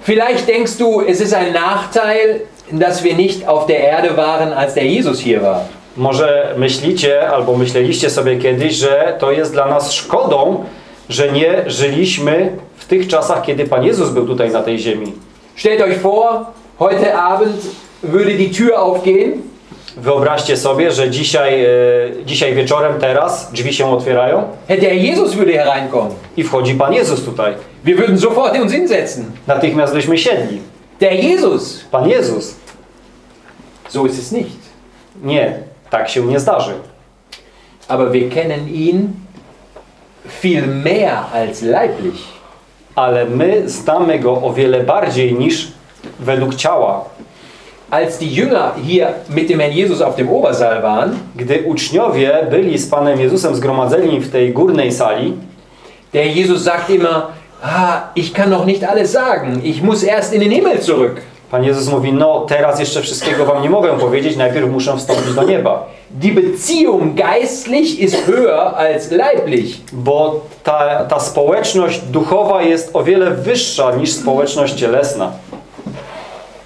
Vielleicht denkst du, es ist ein Nachteil, dass wir nicht auf der Erde waren, als der Jesus hier war. Może myślicie, albo myśleliście sobie kiedyś, że to jest dla nas szkodą, że nie żyliśmy w tych czasach, kiedy Pan Jezus był tutaj na tej ziemi. Stellt euch vor, heute Abend würde die Tür aufgehen Wyobraźcie sobie, że dzisiaj, e, dzisiaj wieczorem, teraz drzwi się otwierają Herr Jesus würde hereinkommen. i wchodzi Pan Jezus tutaj. Wir würden sofort uns hinsetzen. Natychmiast byśmy siedli. Der Jesus. Pan Jezus. So ist es nicht. Nie, tak się nie zdarzy. Aber wir kennen ihn viel mehr als leiblich. Ale my znamy Go o wiele bardziej niż według ciała. Als die Jünger hier mit dem Herrn Jesus auf dem Obersaal waren, Gdy uczniowie byli z Panem Jezusem zgromadzeni w tej górnej sali, der Jesus sagt immer, ah, ich kann noch nicht alles sagen, ich muss erst in den Himmel zurück. Pan Jezus mówi, no teraz jeszcze wszystkiego wam nie mogę powiedzieć, najpierw muszę wstąpić do nieba. Die Beziehung geistlich ist höher als leiblich. Bo ta, ta społeczność duchowa jest o wiele wyższa niż społeczność cielesna.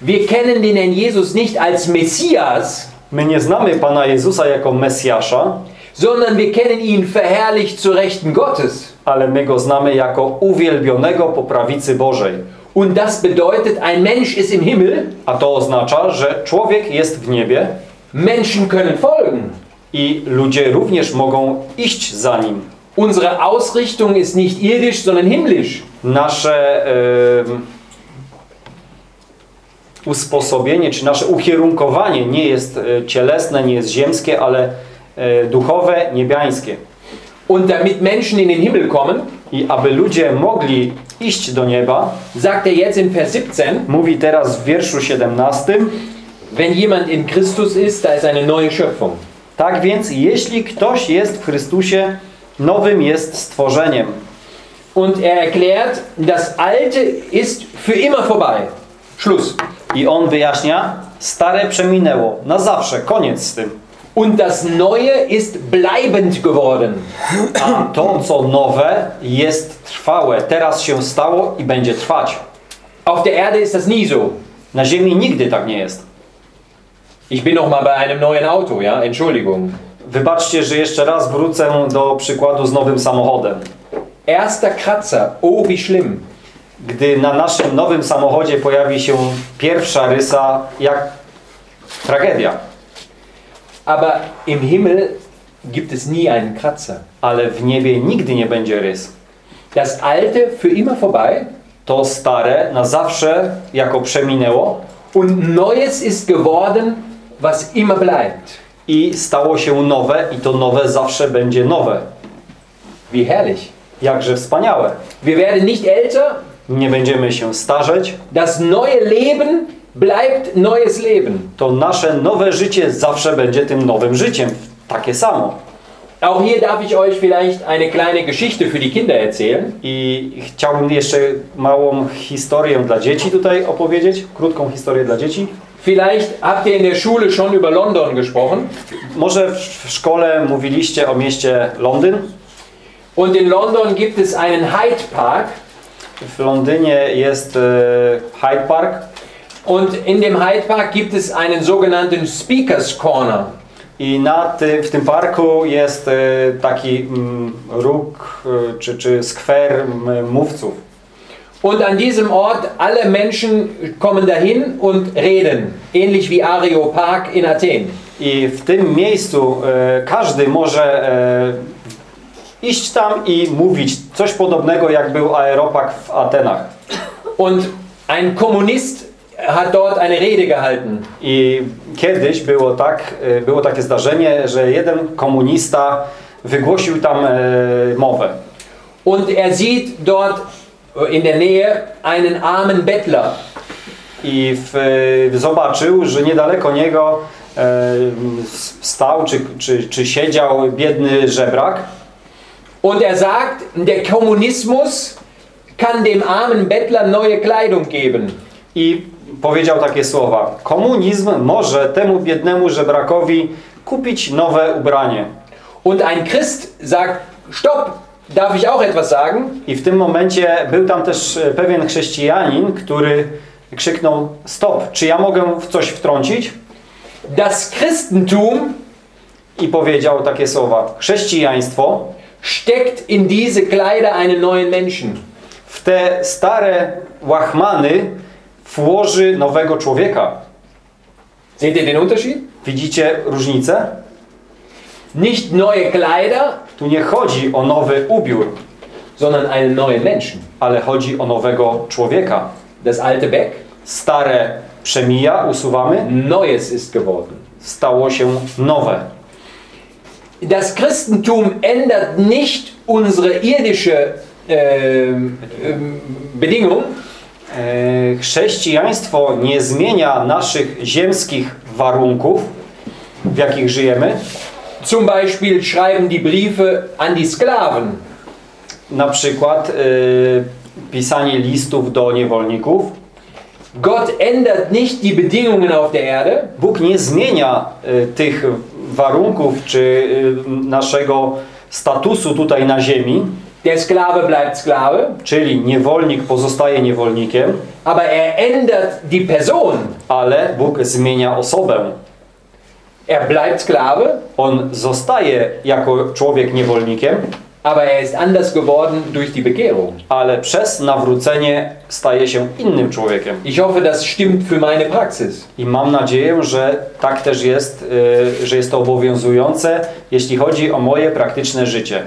Wir kennen den Herrn Jesus nicht als Messias, My nie znamy Pana Jezusa jako Mesjasza, sondern wir kennen ihn verherrlicht zu Rechten Gottes. ale my Go znamy jako uwielbionego po prawicy Bożej. Und das bedeutet, ein Mensch ist im Himmel, A to oznacza, że człowiek jest w niebie Menschen können folgen. i ludzie również mogą iść za Nim. Unsere Ausrichtung ist nicht irdisch, sondern himmlisch. Nasze em, usposobienie, czy nasze ukierunkowanie nie jest e, cielesne, nie jest ziemskie, ale e, duchowe, niebiańskie. Und damit Menschen in den Himmel kommen, I aby ludzie mogli iść do nieba, sagt er jetzt in Vers 17, mówi teraz w wierszu 17, wenn jemand in Christus ist, da ist eine neue Schöpfung. tak więc jeśli ktoś jest w Chrystusie, nowym jest stworzeniem. Und er erklärt, das Alte ist für immer vorbei. Schluss. I on wyjaśnia, stare przeminęło, na zawsze, koniec z tym. Und das Neue ist bleibend geworden. A to, co nowe, jest trwałe. Teraz się stało i będzie trwać. Auf der Erde ist das nie so. Na ziemi nigdy tak nie jest. Ich bin noch mal bei einem neuen Auto, ja? Entschuldigung. Wybaczcie, że jeszcze raz wrócę do przykładu z nowym samochodem. Erster Kratzer. Oh, wie schlimm. Gdy na naszym nowym samochodzie pojawi się pierwsza rysa, jak tragedia. Aber im Himmel gibt es nie einen Kratzer. Ale w niebie nigdy nie będzie rys. Das Alte für immer vorbei To stare na zawsze jako przeminęło und Neues ist geworden, was immer bleibt. i stało się nowe i to nowe zawsze będzie nowe. Wie herrlich. Jakże wspaniałe. Wir werden nicht älter, Nie będziemy się starzeć. das neue Leben bleibt neues Leben. To nasze nowe życie zawsze będzie tym nowym życiem. Takie samo. Auch hier darf ich euch vielleicht eine kleine Geschichte für die Kinder erzählen. I chciałbym jeszcze małą historię dla dzieci tutaj opowiedzieć. Krótką historię dla dzieci. Vielleicht habt ihr in der Schule schon über London gesprochen. Może w szkole mówiliście o mieście Londyn. Und in London gibt es einen Hyde Park. W Londynie jest e, Hyde Park Und in dem Hyde Park gibt es einen sogenannten Speakers Corner. i na w tym parku jest e, taki mm, róg e, czy, czy skwer mówców. Und an diesem Ort, alle Menschen kommen dahin und reden. Ähnlich wie Areopag in Athen. I w tym miejscu każdy może iść tam i mówić coś podobnego jak był Aeropak w Atenach. Und ein Kommunist hat dort eine Rede gehalten. I kiedyś było tak, e, było takie zdarzenie, że jeden komunista wygłosił tam e, mowę. Und er sieht dort in der Nähe einen armen Bettler. I w, e, zobaczył, że niedaleko niego e, stał czy, czy, czy siedział biedny żebrak. Und er sagt, der Kommunismus kann dem armen Bettler neue Kleidung geben. I powiedział takie słowa. Komunizm może temu biednemu żebrakowi kupić nowe ubranie. Und ein Christ sagt, stopp, darf ich auch etwas sagen? I w tym momencie był tam też e, pewien chrześcijanin, który krzyknął stop, czy ja mogę w coś wtrącić? Das Christentum I powiedział takie słowa, chrześcijaństwo steckt in diese Kleider einen neuen Menschen. w te stare łachmany włoży nowego człowieka. Seht ihr den Unterschied? Widzicie różnicę? Nicht neue Kleider, Tu nie chodzi o nowy ubiór, sondern einen neuen Menschen. ale chodzi o nowego człowieka. Das alte weg, Stare przemija, usuwamy, Neues ist geworden. stało się nowe. Das Christentum ändert nicht unsere irdische ähm, ähm, Bedingung, E, Chrześcijaństwo nie zmienia naszych ziemskich warunków, w jakich żyjemy. Zum Beispiel schreiben die Briefe an die Sklaven. Na przykład e, pisanie listów do niewolników. Gott ändert nicht die Bedingungen auf der Erde, Bóg nie zmienia e, tych warunków czy e, naszego statusu tutaj na ziemi, der Sklave bleibt Sklave, czyli niewolnik pozostaje niewolnikiem, aber er ändert die Person. ale Bóg zmienia osobę. Er bleibt Sklave, On zostaje jako człowiek niewolnikiem, aber er ist anders geworden durch die Bekehrung. ale przez nawrócenie staje się innym człowiekiem. Ich hoffe, das stimmt für meine Praxis. I mam nadzieję, że tak też jest, y, że jest to obowiązujące, jeśli chodzi o moje praktyczne życie.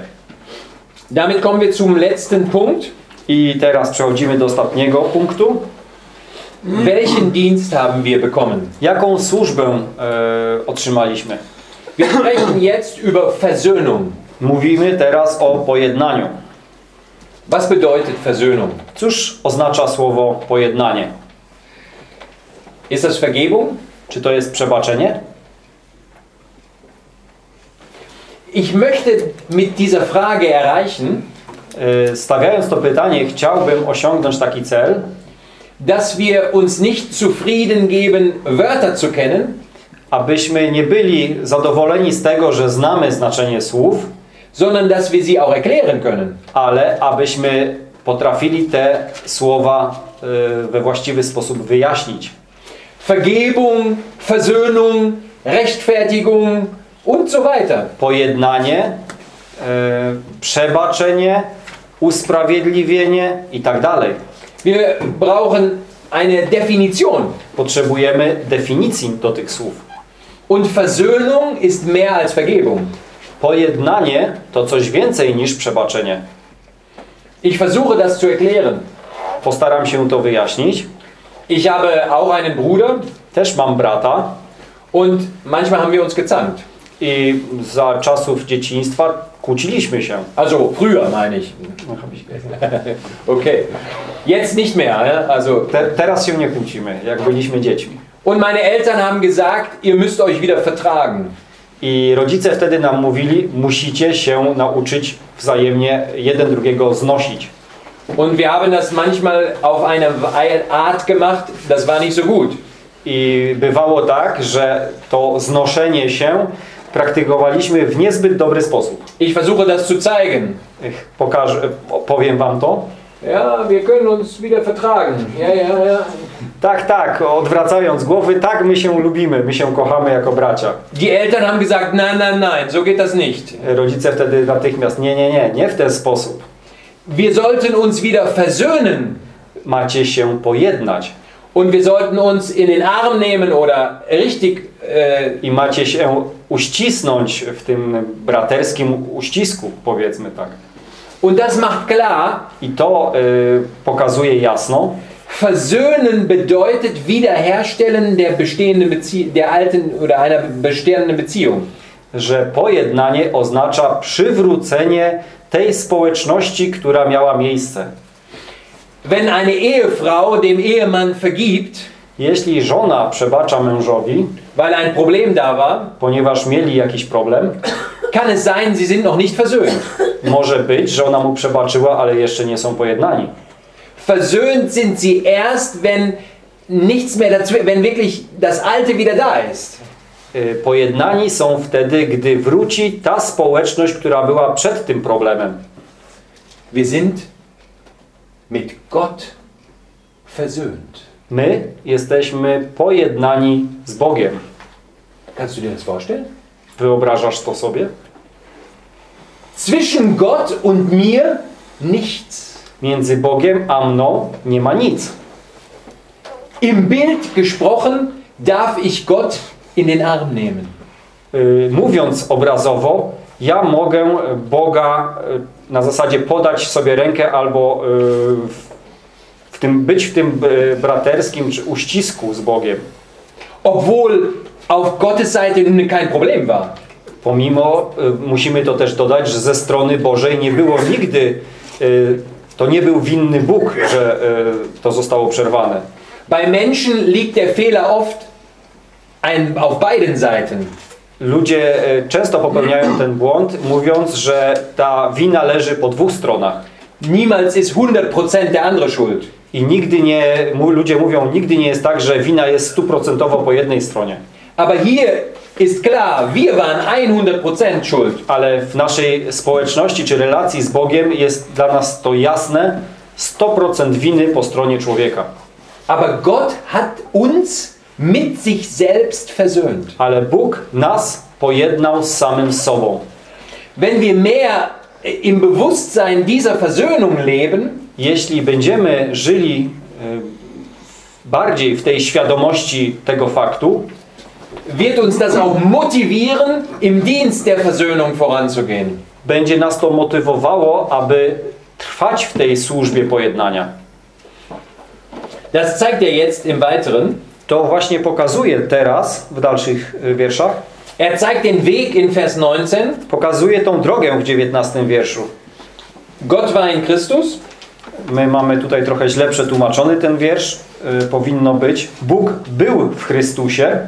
Damit kommen wir zum letzten Punkt. I teraz przechodzimy do ostatniego punktu. Welchen Dienst haben wir bekommen? Jaką służbę e, otrzymaliśmy? Wir sprechen jetzt über Versöhnung. Mówimy teraz o pojednaniu. Was bedeutet Versöhnung? Cóż oznacza słowo pojednanie? Ist das Vergebung? Czy to jest przebaczenie? Ich möchte mit dieser Frage erreichen, E, Stawiając to pytanie, chciałbym osiągnąć taki cel, dass wir uns nicht zufrieden geben, Wörter zu kennen, abyśmy nie byli zadowoleni z tego, że znamy znaczenie słów, sondern dass wir sie auch erklären können. ale abyśmy potrafili te słowa e, we właściwy sposób wyjaśnić. Vergebung, Versöhnung, Rechtfertigung und so weiter. Pojednanie, e, przebaczenie, usprawiedliwienie i tak dalej. Wir brauchen eine Definition. Potrzebujemy definicji do tych słów. Und Versöhnung ist mehr als Vergebung. Pojednanie to coś więcej niż przebaczenie. Ich versuche das zu erklären. Postaram się to wyjaśnić. Ich habe auch einen Bruder Też mam brata und manchmal haben wir uns gezankt. i za czasów dzieciństwa kłóciliśmy się. Also früher meine ich. [laughs] Okay. Jetzt nicht mehr. Also, Te, teraz się nie kłócimy, jak byliśmy dziećmi. und meine Eltern haben gesagt, ihr müsst euch wieder vertragen. I rodzice wtedy nam mówili, musicie się nauczyć wzajemnie jeden drugiego znosić. Und wir haben das manchmal auf eine Art gemacht, das war nicht so gut. I bywało tak, że to znoszenie się praktykowaliśmy w niezbyt dobry sposób. Ich versuche das zu zeigen. Pokażę, powiem wam to. Ja, wir können uns wieder vertragen. Ja, ja, ja. Tak, tak, odwracając głowy, tak my się lubimy, my się kochamy jako bracia. Die Eltern haben gesagt, nein, nein, nein, so geht das nicht. Rodzice wtedy natychmiast, nie, nie, nie, nie w ten sposób. Wir sollten uns wieder versöhnen Macie się pojednać und wir sollten uns in den Arm nehmen oder richtig äh, i macie się uścisnąć w tym braterskim uścisku, powiedzmy tak. und das macht klar, I to y, pokazuje jasno, versöhnen bedeutet wiederherstellen der bestehenden Bezie der alten oder einer bestehenden Beziehung. że pojednanie oznacza przywrócenie tej społeczności, która miała miejsce. Wenn eine Ehefrau dem Ehemann vergibt, Jeśli żona przebacza mężowi, weil ein Problem da war, ponieważ mieli jakiś problem, kann es sein, sie sind noch nicht versöhnt. może być, że ona mu przebaczyła, ale jeszcze nie są pojednani. Versöhnt sind sie erst, wenn nichts mehr dazu, wenn wirklich das Alte wieder da ist. Y, Pojednani są wtedy, gdy wróci ta społeczność, która była przed tym problemem. Wir sind mit Gott versöhnt. My jesteśmy pojednani z Bogiem. Kannst du dir das vorstellen? Wyobrażasz to sobie? Zwischen Gott und mir nichts. Między Bogiem a mną nie ma nic. Im Bild gesprochen darf ich Gott in den Arm nehmen. Y, mówiąc obrazowo, ja mogę Boga y, na zasadzie podać sobie rękę albo y, w, tym, być w tym braterskim czy uścisku z Bogiem. Obwohl auf Gottes Seite kein Problem war. Pomimo, musimy to też dodać, że ze strony Bożej nie było nigdy, to nie był winny Bóg, że y, to zostało przerwane. Bei Menschen liegt der Fehler oft ein, auf beiden Seiten. Ludzie y, często popełniają ten błąd, mówiąc, że ta wina leży po dwóch stronach. Niemals ist 100% der andere schuld. I nigdy nie, ludzie mówią, nigdy nie jest tak, że wina jest stuprocentowo po jednej stronie. Aber hier ist klar, wir waren 100% schuld. Ale w naszej społeczności czy relacji z Bogiem jest dla nas to jasne, 100% winy po stronie człowieka. Aber Gott hat uns mit sich selbst versöhnt. Ale Bóg nas pojednał z samym sobą. Wenn wir mehr im Bewusstsein dieser Versöhnung leben, Jeśli będziemy żyli y, bardziej w tej świadomości tego faktu, wird uns das auch motivieren, im Dienst der Versöhnung voranzugehen. będzie nas to motywowało, aby trwać w tej służbie pojednania. Das zeigt er jetzt im Weiteren. To właśnie pokazuje teraz w dalszych y, wierszach. Er zeigt den Weg in Vers 19. Pokazuje tą drogę w 19 wierszu. Gott war in Christus, My mamy tutaj trochę źle przetłumaczony ten wiersz. Y, powinno być. Bóg był w Chrystusie.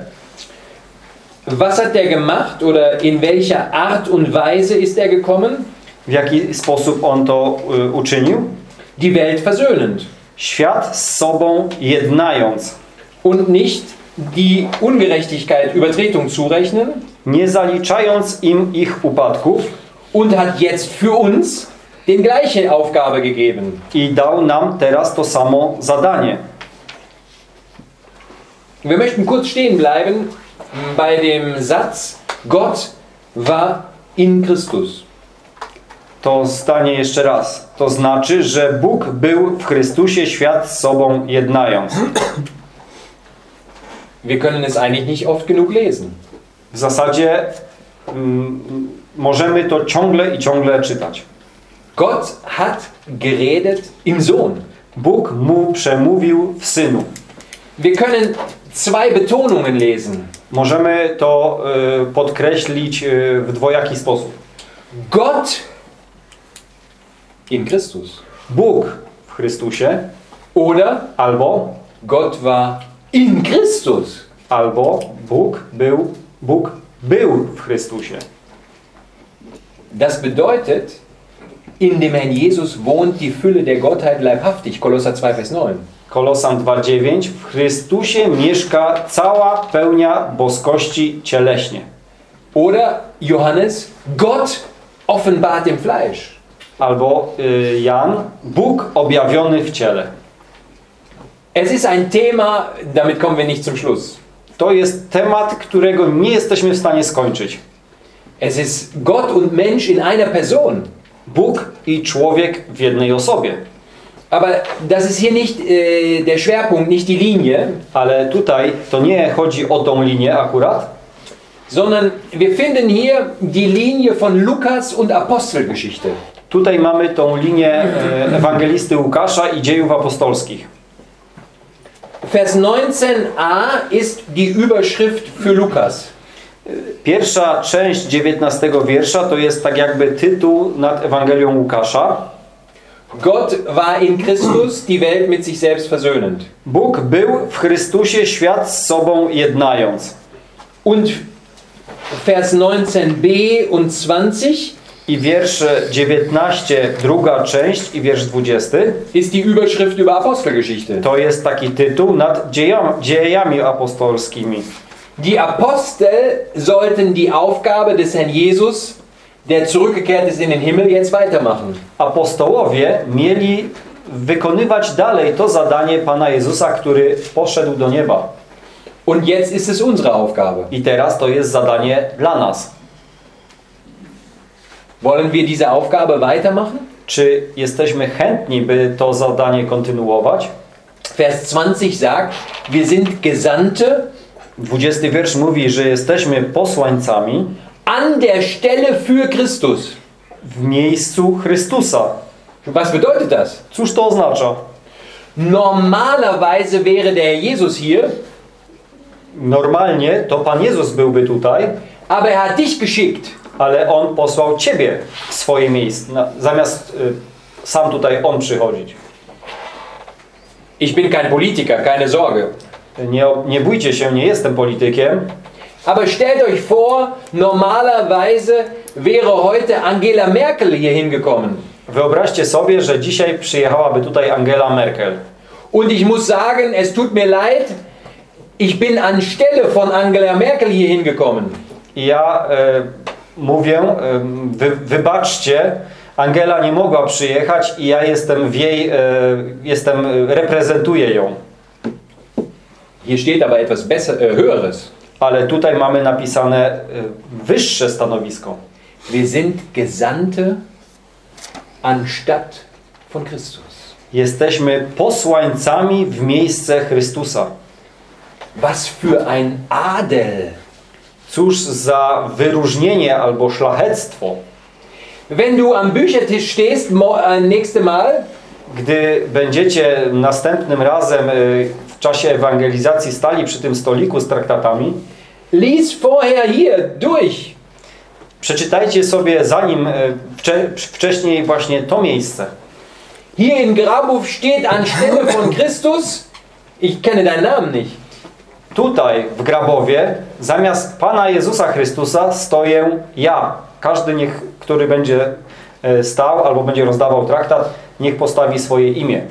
Was hat er gemacht oder in welcher Art und Weise ist er gekommen? W jaki sposób On to y, uczynił? Die Welt versöhnend Świat z sobą jednając. und nicht die Ungerechtigkeit, Übertretung zurechnen Nie zaliczając im ich upadków. und hat jetzt für uns den gleiche Aufgabe gegeben. I dał nam teraz to samo zadanie. Wir möchten kurz stehen bleiben bei dem Satz, Gott war in Christus. To zdanie jeszcze raz. To znaczy, że Bóg był w Chrystusie świat z sobą jednając. Wir können es eigentlich nicht oft genug lesen. W zasadzie mm, możemy to ciągle i ciągle czytać. Gott hat geredet im Sohn. Bóg mu przemówił w Synu. Wir können zwei Betonungen lesen. Możemy to y, podkreślić y, w dwojaki sposób. Gott in Christus. Bóg w Chrystusie Oder albo, Gott war in Christus. albo Bóg był, Bóg był w Chrystusie. Das bedeutet, in dem Herrn Jesus wohnt die Fülle der Gottheit leibhaftig. Kolosser 2, Vers 9. Kolosan 2,9 W Chrystusie mieszka cała pełnia boskości cieleśnie. Oder Johannes, Gott offenbart im Fleisch. Albo y, Jan, Bóg objawiony w ciele. Es ist ein Thema, damit kommen wir nicht zum Schluss. To jest temat, którego nie jesteśmy w stanie skończyć. Es ist Gott und Mensch in einer Person. Bóg i człowiek w jednej osobie. Aber das ist hier nicht äh, der Schwerpunkt, nicht die Linie, Ale tutaj to nie chodzi o tą linię akurat, sondern wir finden hier die Linie von Lukas und Apostelgeschichte. Tutaj mamy tą linię e, ewangelisty Łukasza i dziejów apostolskich. Vers 19a ist die Überschrift für Lukas. Pierwsza część 19 wiersza to jest tak jakby tytuł nad Ewangelią Łukasza. Gott war in Christus die Welt mit sich selbst versöhnend. Bóg był w Chrystusie świat z sobą jednając. Und Vers 19b und 20 I wiersz 19, druga część i wiersz 20 ist die Überschrift über Apostelgeschichte. to jest taki tytuł nad dziejami, dziejami apostolskimi. Die Apostel sollten die Aufgabe des Herrn Jesus der zurückgekehrt ist in den Himmel, jetzt weitermachen. Apostołowie mieli wykonywać dalej to zadanie Pana Jezusa, który poszedł do nieba. Und jetzt ist es unsere Aufgabe. I teraz to jest zadanie dla nas. Wollen wir diese Aufgabe weitermachen? Czy jesteśmy chętni, by to zadanie kontynuować? Vers 20 sagt, wir sind Gesandte 20 wiersz mówi, że jesteśmy posłańcami an der Stelle für Christus. w miejscu Chrystusa. Was bedeutet das? Cóż to oznacza? Normalerweise wäre der Jesus hier, Normalnie to Pan Jezus byłby tutaj, aber er hat dich geschickt. ale On posłał Ciebie w swoje miejsce, na, zamiast y, sam tutaj On przychodzić. Ich bin kein Politiker, keine Sorge. Nie, nie bójcie się, nie jestem politykiem, Aber stellt euch vor, normalerweise wäre heute Angela Merkel hier hingekommen. Wyobraźcie sobie, że dzisiaj przyjechałaby tutaj Angela Merkel. Und ich muss sagen, es tut mir leid, ich bin anstelle von Angela Merkel hier hingekommen. Ja e, mówię, e, wy, wybaczcie, Angela nie mogła przyjechać i ja jestem w jej, e, jestem, e, reprezentuję ją. Hier steht aber etwas besser, äh, Höheres. Ale tutaj mamy napisane e, wyższe stanowisko. Wir sind Gesandte anstatt von Christus. Jesteśmy posłańcami w miejsce Chrystusa. Was für ein Adel. Cóż za wyróżnienie albo szlachectwo. Wenn du am Büchertisch stehst, äh, nächste Mal, Gdy będziecie następnym razem e, w czasie ewangelizacji stali przy tym stoliku z traktatami, lies vorher hier durch. Przeczytajcie sobie zanim e, wcze, wcześniej właśnie to miejsce. Hier in Grabhof steht anstelle von Christus, ich kenne deinen Namen nicht. Tutaj w Grabowie zamiast Pana Jezusa Chrystusa stoję ja. Każdy niech, który będzie e, stał albo będzie rozdawał traktat, niech postawi swoje imię.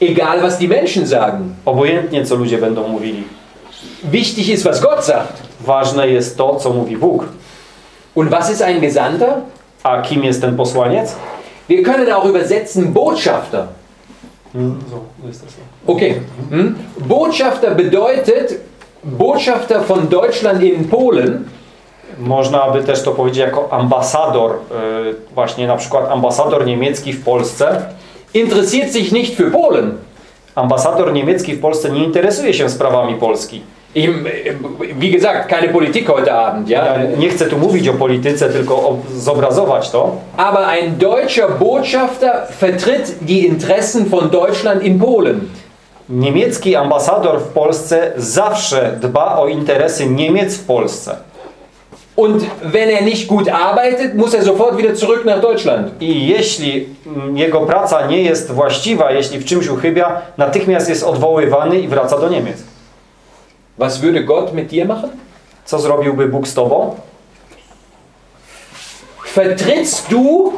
Egal was die Menschen sagen. Obojętnie co ludzie będą mówili. Wichtig ist, was Gott sagt. Ważne jest to, co mówi Bóg. Und was ist ein Gesandter? A kim jest ten posłaniec? Wir können auch übersetzen Botschafter. Okay. Hm? Botschafter bedeutet Botschafter von Deutschland in Polen. Można by też to powiedzieć jako ambasador, e, właśnie na przykład ambasador niemiecki w Polsce. Interessiert sich nicht für Polen. Ambasador niemiecki w Polsce nie interesuje się sprawami Polski. Ich, wie gesagt, keine Politik heute Abend, ja. Ja nie chcę tu mówić o polityce, tylko zobrazować to. Aber ein deutscher Botschafter vertritt die Interessen von Deutschland in Polen. Niemiecki ambasador w Polsce zawsze dba o interesy Niemiec w Polsce. Und wenn er nicht gut arbeitet, muss er sofort wieder zurück nach Deutschland. I jeśli mm, jego praca nie jest właściwa, jeśli w czymś uchybia, natychmiast jest odwoływany i wraca do Niemiec. Was würde Gott mit dir machen? Co zrobiłby Bóg z tobą? Vertrittst du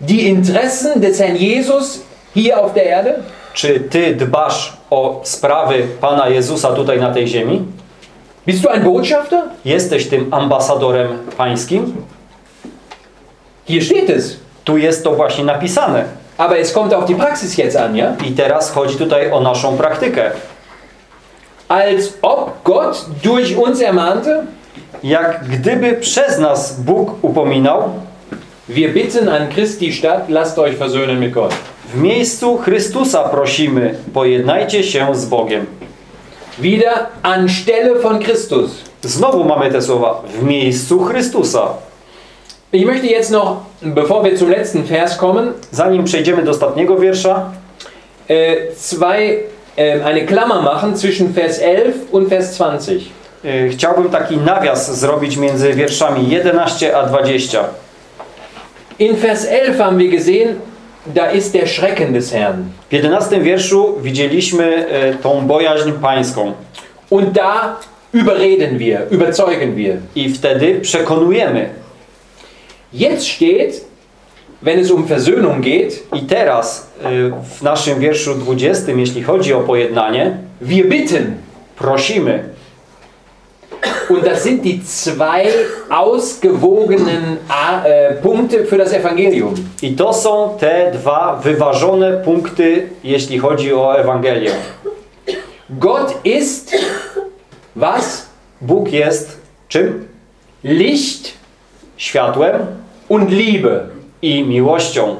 die Interessen des Herrn Jesus hier auf der Erde? Czy ty dbasz o sprawy Pana Jezusa tutaj na tej ziemi? Bist du ein Botschafter? Jesteś tym ambasadorem pańskim? Hier steht es. Tu jest to właśnie napisane. Aber es kommt auf die Praxis jetzt an, ja? I teraz chodzi tutaj o naszą praktykę. Als ob Gott durch uns ermahnte, Jak gdyby przez nas Bóg upominał, wir bitten an Christi Stadt, lasst euch versöhnen mit Gott. w miejscu Chrystusa prosimy, pojednajcie się z Bogiem. Wieder anstelle von Christus. Znowu mamy te słowa, w miejscu Chrystusa. Ich möchte jetzt noch, bevor wir zum letzten Vers kommen, Zanim przejdziemy do ostatniego wiersza, äh, zwei, äh, eine Klammer machen zwischen Vers 11 und Vers 20. yy, chciałbym taki nawias zrobić między wierszami 11 a 20. In Vers 11 haben wir gesehen, da ist der Schrecken des Herrn. W 11 wierszu widzieliśmy e, tą bojaźń pańską. Und da überreden wir, überzeugen wir. I wtedy przekonujemy. Jetzt steht, wenn es um Versöhnung geht, I teraz e, w naszym wierszu 20, jeśli chodzi o pojednanie, wir bitten. prosimy. Und das sind die zwei ausgewogenen äh, Punkte für das Evangelium. I to są te dwa wyważone punkty, jeśli chodzi o Ewangelię. Gott ist was? Bóg jest czym? Licht Światłem und Liebe. i miłością.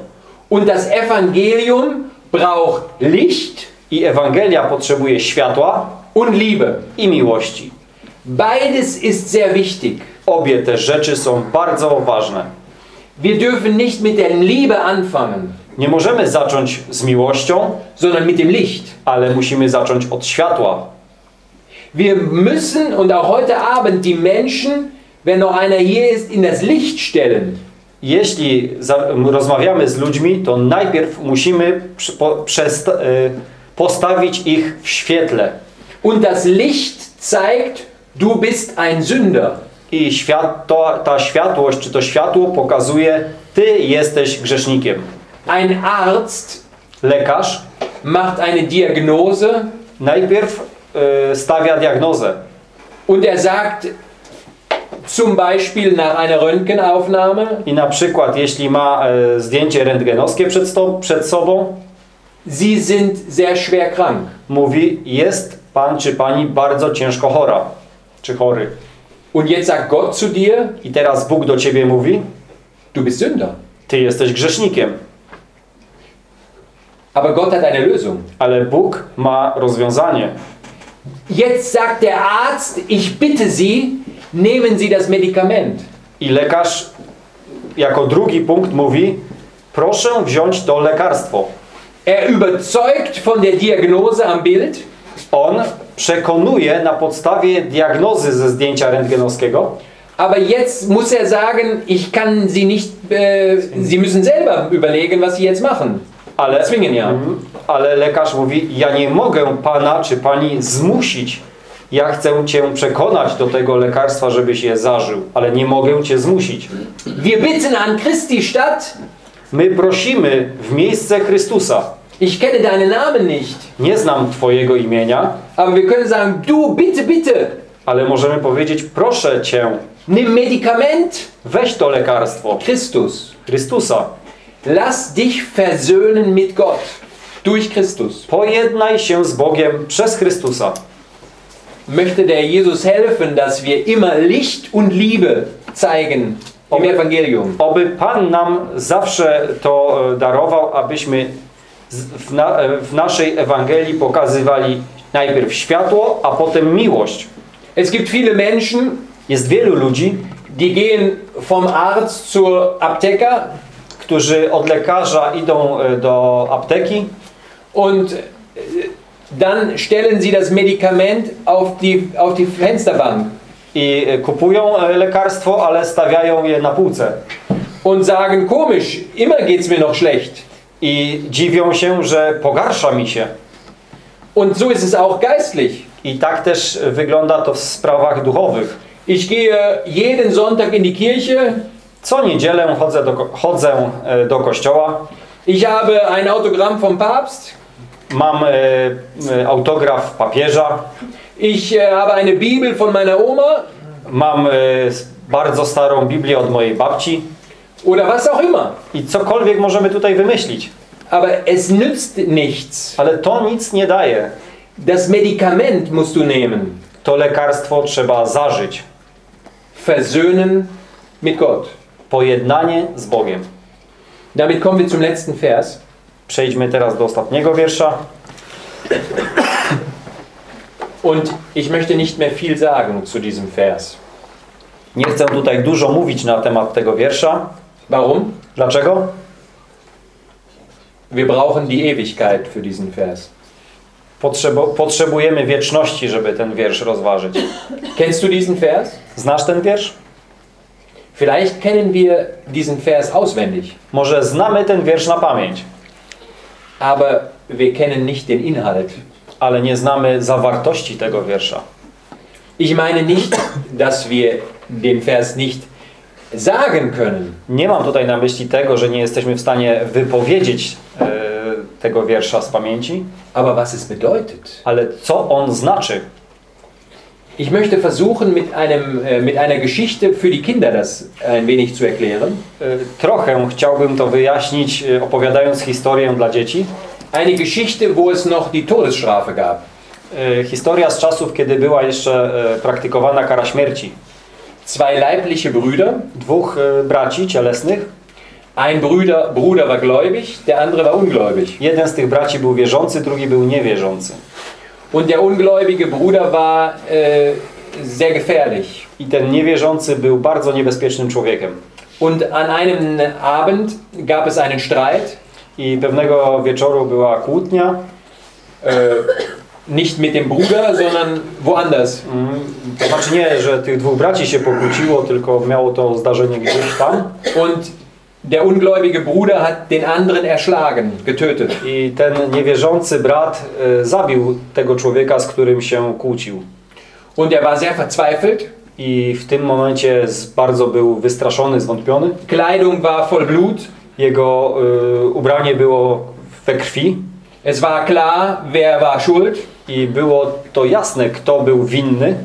Und das Evangelium braucht Licht I Ewangelia potrzebuje światła und Liebe. i miłości. Beides ist sehr wichtig. Obie te rzeczy są bardzo ważne. Wir dürfen nicht mit der Liebe anfangen, Nie możemy zacząć z miłością, sondern mit dem Licht. ale musimy zacząć od światła. Wir müssen und auch heute Abend die Menschen, wenn noch einer hier ist, in das Licht stellen. Jeśli rozmawiamy z ludźmi, to najpierw musimy y, postawić ich w świetle. Und das Licht zeigt, du bist ein Sünder. I świat, to, ta światłość, czy to światło pokazuje, ty jesteś grzesznikiem. Ein Arzt Lekarz macht eine Diagnose najpierw y, stawia diagnozę. und er sagt zum Beispiel nach einer Röntgenaufnahme, I na przykład, jeśli ma e, zdjęcie rentgenowskie przed, przed sobą, Sie sind sehr schwer krank. mówi, jest pan czy pani bardzo ciężko chora, czy chory. Und jetzt sagt Gott zu dir, I teraz Bóg do ciebie mówi, du bist Sünder. ty jesteś grzesznikiem. Aber Gott hat eine Lösung. Ale Bóg ma rozwiązanie. Jetzt sagt der Arzt, ich bitte Sie, nehmen Sie das Medikament. I lekarz jako drugi punkt mówi, proszę wziąć to lekarstwo. Er überzeugt von der Diagnose am Bild On przekonuje na podstawie diagnozy ze zdjęcia rentgenowskiego, Aber jetzt muss er sagen, ich kann Sie nicht, äh, Sie müssen selber überlegen, was Sie jetzt machen. ale, Zwingen ja. Mhm. ale lekarz mówi, ja nie mogę pana czy pani zmusić. Ja chcę cię przekonać do tego lekarstwa, żebyś je zażył, ale nie mogę cię zmusić. Wir bitten an Christi Stadt, My prosimy w miejsce Chrystusa. Ich kenne deinen Namen nicht, Nie znam twojego imienia, aber wir können sagen, du bitte, bitte, ale możemy powiedzieć, proszę cię, nimm Medikament, weź to lekarstwo Christus. Chrystusa. Lass dich versöhnen mit Gott durch Christus. Pojednaj się z Bogiem przez Chrystusa. Möchte der Jesus helfen, dass wir immer Licht und Liebe zeigen im Oby- Evangelium. Oby Pan nam zawsze to e, darował, abyśmy w, na, e, w naszej Ewangelii pokazywali najpierw światło, a potem miłość. Es gibt viele Menschen, Jest wielu ludzi, die gehen vom Arzt zur Apotheker którzy od lekarza idą e, do apteki und äh, dann stellen sie das Medikament auf die, auf die Fensterbank i e, kupują e, lekarstwo, ale stawiają je na półce. und sagen, komisch, immer geht's mir noch schlecht. I dziwią się, że pogarsza mi się. Und so ist es auch geistlich. I tak też wygląda to w sprawach duchowych. Ich gehe jeden Sonntag in die Kirche, Co niedzielę chodzę do, chodzę e, do kościoła, ich habe ein Autogramm vom Papst, mam e, e, autograf papieża, ich äh, habe eine Bibel von meiner Oma mam e, bardzo starą Biblię od mojej babci oder was auch immer. i cokolwiek możemy tutaj wymyślić. Aber es nützt nichts. Ale to nic nie daje. Das Medikament musst du nehmen. To lekarstwo trzeba zażyć. Versöhnen mit Gott. Pojednanie z Bogiem. Damit kommen wir zum letzten Vers. Przejdźmy teraz do ostatniego wiersza. Und ich möchte nicht mehr viel sagen zu diesem Vers. Nie chcę tutaj dużo mówić na temat tego wiersza. Warum? Dlaczego? Wir brauchen die Ewigkeit für diesen Vers. Potrzebo potrzebujemy wieczności, żeby ten wiersz rozważyć. Kennst du diesen Vers? Znasz ten wiersz? Vielleicht kennen wir diesen Vers auswendig, Może znamy ten wiersz na pamięć, aber wir kennen nicht den Inhalt. ale nie znamy zawartości tego wiersza. Ich meine nicht, dass wir den Vers nicht sagen können, Nie mam tutaj na myśli tego, że nie jesteśmy w stanie wypowiedzieć e, tego wiersza z pamięci, aber was es bedeutet. ale co on znaczy. Ich möchte versuchen, mit, einem, äh, mit einer Geschichte für die Kinder das ein wenig zu erklären. E, Trochę chciałbym to wyjaśnić, e, opowiadając historię dla dzieci. Eine Geschichte, wo es noch die Todesstrafe gab. E, Historia z czasów, kiedy była jeszcze praktykowana kara śmierci. Zwei leibliche Brüder. Dwóch e, braci cielesnych. Ein Bruder, Bruder war gläubig, der andere war ungläubig. Jeden z tych braci był wierzący, drugi był niewierzący. Und der ungläubige Bruder war äh, sehr gefährlich. I ten niewierzący był bardzo niebezpiecznym człowiekiem. Und an einem Abend gab es einen Streit, I pewnego wieczoru była kłótnia. äh, nicht mit dem Bruder, sondern woanders. Mm, To znaczy nie, że tych dwóch braci się pokłóciło, tylko miało to zdarzenie gdzieś tam. Und der ungläubige Bruder hat den anderen erschlagen, getötet. I ten niewierzący brat e, zabił tego człowieka, z którym się kłócił. Und er war sehr verzweifelt. I w tym momencie bardzo był wystraszony, zwątpiony. Kleidung war voll Blut. Jego e, ubranie było we krwi Es war klar, wer war schuld. I było to jasne, kto był winny.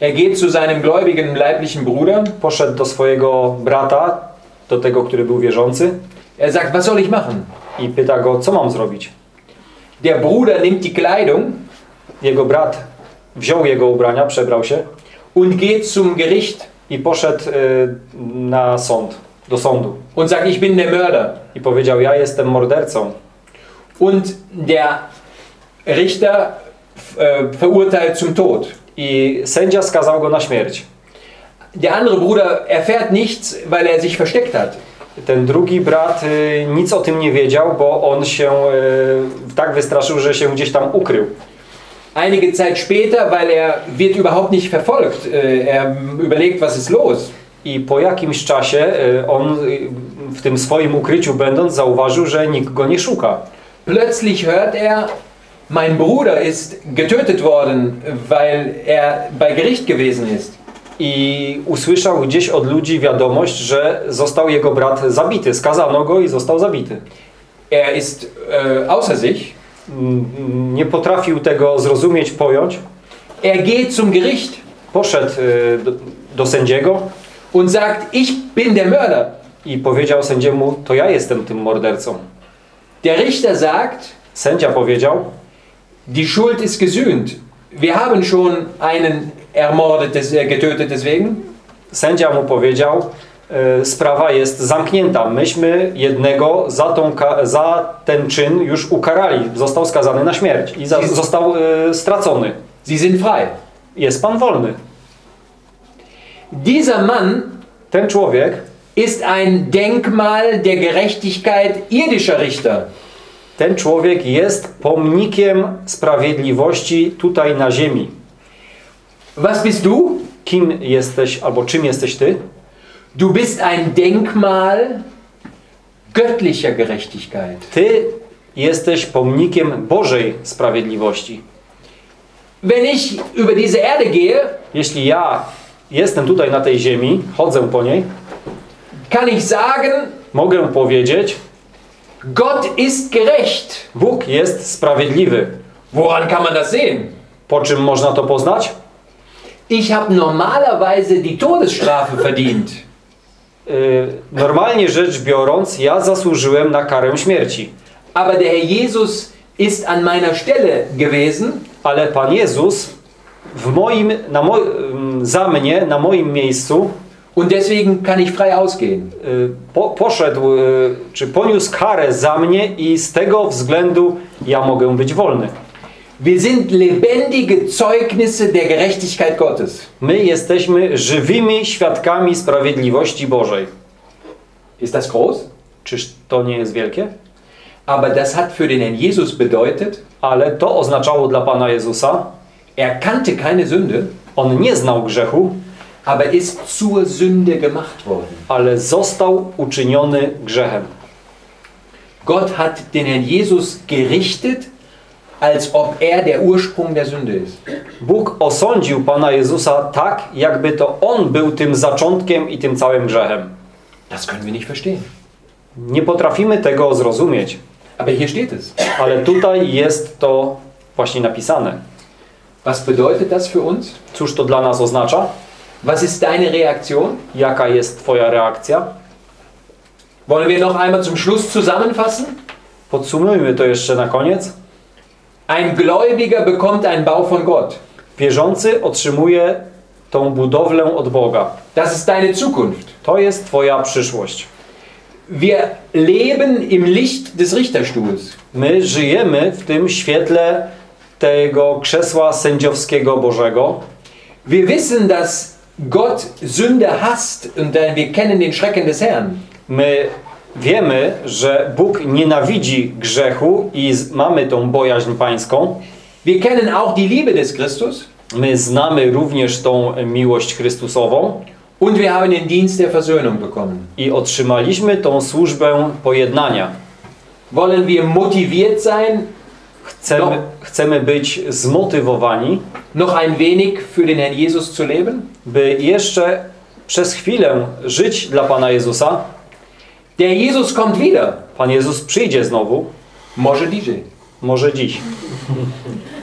Er geht zu seinem gläubigen leiblichen Bruder. Poszedł do swojego brata, do tego, który był wierzący Er sagt, was soll ich machen? i pyta go, co mam zrobić. Der Bruder nimmt die Kleidung Jego brat wziął jego ubrania, przebrał się und geht zum Gericht i poszedł e, na sąd, do sądu. und sagt, ich bin der Mörder. I powiedział, ja jestem mordercą. Und der Richter verurteilt zum Tod. I sędzia skazał go na śmierć. Der andere Bruder erfährt nichts, weil er sich versteckt hat. Ten drugi brat y, nic o tym nie wiedział, bo on się y, tak wystraszył, że się gdzieś tam ukrył. Einige Zeit später, weil er wird überhaupt nicht verfolgt. Äh, er überlegt, was ist los. I po jakimś czasie y, on w tym swoim ukryciu będąc zauważył, że nikt go nie szuka. Plötzlich hört er, mein Bruder ist getötet worden, weil er bei Gericht gewesen ist. I usłyszał gdzieś od ludzi wiadomość, że został jego brat zabity. Skazano go i został zabity. Er ist äh, außer sich. Nie potrafił tego zrozumieć, pojąć. Er geht zum Gericht Poszedł y, do, do sędziego und sagt, ich bin der Mörder. i powiedział sędziemu, to ja jestem tym mordercą. Der Richter sagt, Sędzia powiedział, die Schuld ist gesühnt. Wir haben schon einen ermordet, des- äh, getötet deswegen. sędzia mu powiedział, y, sprawa jest zamknięta. Myśmy jednego za, tą, za ten czyn już ukarali. Został skazany na śmierć i za, został y, stracony. Sie sind frei. Jest pan wolny. Dieser Mann Ten człowiek ist ein Denkmal der Gerechtigkeit irdischer Richter. Ten człowiek jest pomnikiem sprawiedliwości tutaj na ziemi. Was bist du? Kim jesteś albo czym jesteś ty? Du bist ein Denkmal göttlicher Gerechtigkeit. Ty jesteś pomnikiem Bożej sprawiedliwości. Wenn ich über diese Erde gehe, Jeśli ja jestem tutaj na tej ziemi, chodzę po niej, kann ich sagen, mogę powiedzieć, Gott ist gerecht. Bóg jest sprawiedliwy. Woran kann man das sehen? Po czym można to poznać? Ich habe normalerweise die Todesstrafe verdient. Yy, normalnie rzecz biorąc, ja zasłużyłem na karę śmierci. Aber der Herr Jesus ist an meiner Stelle gewesen Ale Pan Jezus w moim, na mo, ym, za mnie, na moim miejscu und deswegen kann ich frei ausgehen. y, po, poszedł, y, czy poniósł karę za mnie i z tego względu ja mogę być wolny. Wir sind lebendige Zeugnisse der Gerechtigkeit Gottes. My jesteśmy żywymi świadkami sprawiedliwości Bożej. Ist das groß? Czyż to nie jest wielkie? Aber das hat für den Herrn Jesus bedeutet, Ale to oznaczało dla Pana Jezusa, er kannte keine Sünde, On nie znał grzechu, aber ist zur Sünde gemacht worden. ale został uczyniony grzechem. Gott hat den Herrn Jesus gerichtet, als ob er der Ursprung der Sünde ist. Bóg osądził Pana Jezusa tak, jakby to On był tym zaczątkiem i tym całym grzechem. Das können wir nicht verstehen. Nie potrafimy tego zrozumieć, Aber hier steht es. ale tutaj jest to właśnie napisane. Was bedeutet das für uns? Cóż to dla nas oznacza? Was ist deine Reaktion? Jaka jest Twoja reakcja? Wollen wir noch einmal zum Schluss zusammenfassen? Podsumujmy to jeszcze na koniec. Ein Gläubiger bekommt einen Bau von Gott. Wierzący otrzymuje tą budowlę od Boga. Das ist deine Zukunft. To jest Twoja przyszłość. Wir leben im Licht des Richterstuhls. My żyjemy w tym świetle tego krzesła sędziowskiego Bożego. Wir wissen, dass Gott Sünde hasst und wir kennen den Schrecken des Herrn. My wiemy, że Bóg nienawidzi grzechu i mamy tą bojaźń pańską. Wir kennen auch die Liebe des Christus My znamy również tą miłość Chrystusową und wir haben den Dienst der Versöhnung bekommen. i otrzymaliśmy tą służbę pojednania. Wollen wir motiviert sein, Chcemy, No. chcemy być zmotywowani, noch ein wenig für den Herrn Jesus zu leben? by jeszcze przez chwilę żyć dla Pana Jezusa. Der Jesus kommt wieder. Pan Jezus przyjdzie znowu, Może dzisiaj. może dziś. [laughs]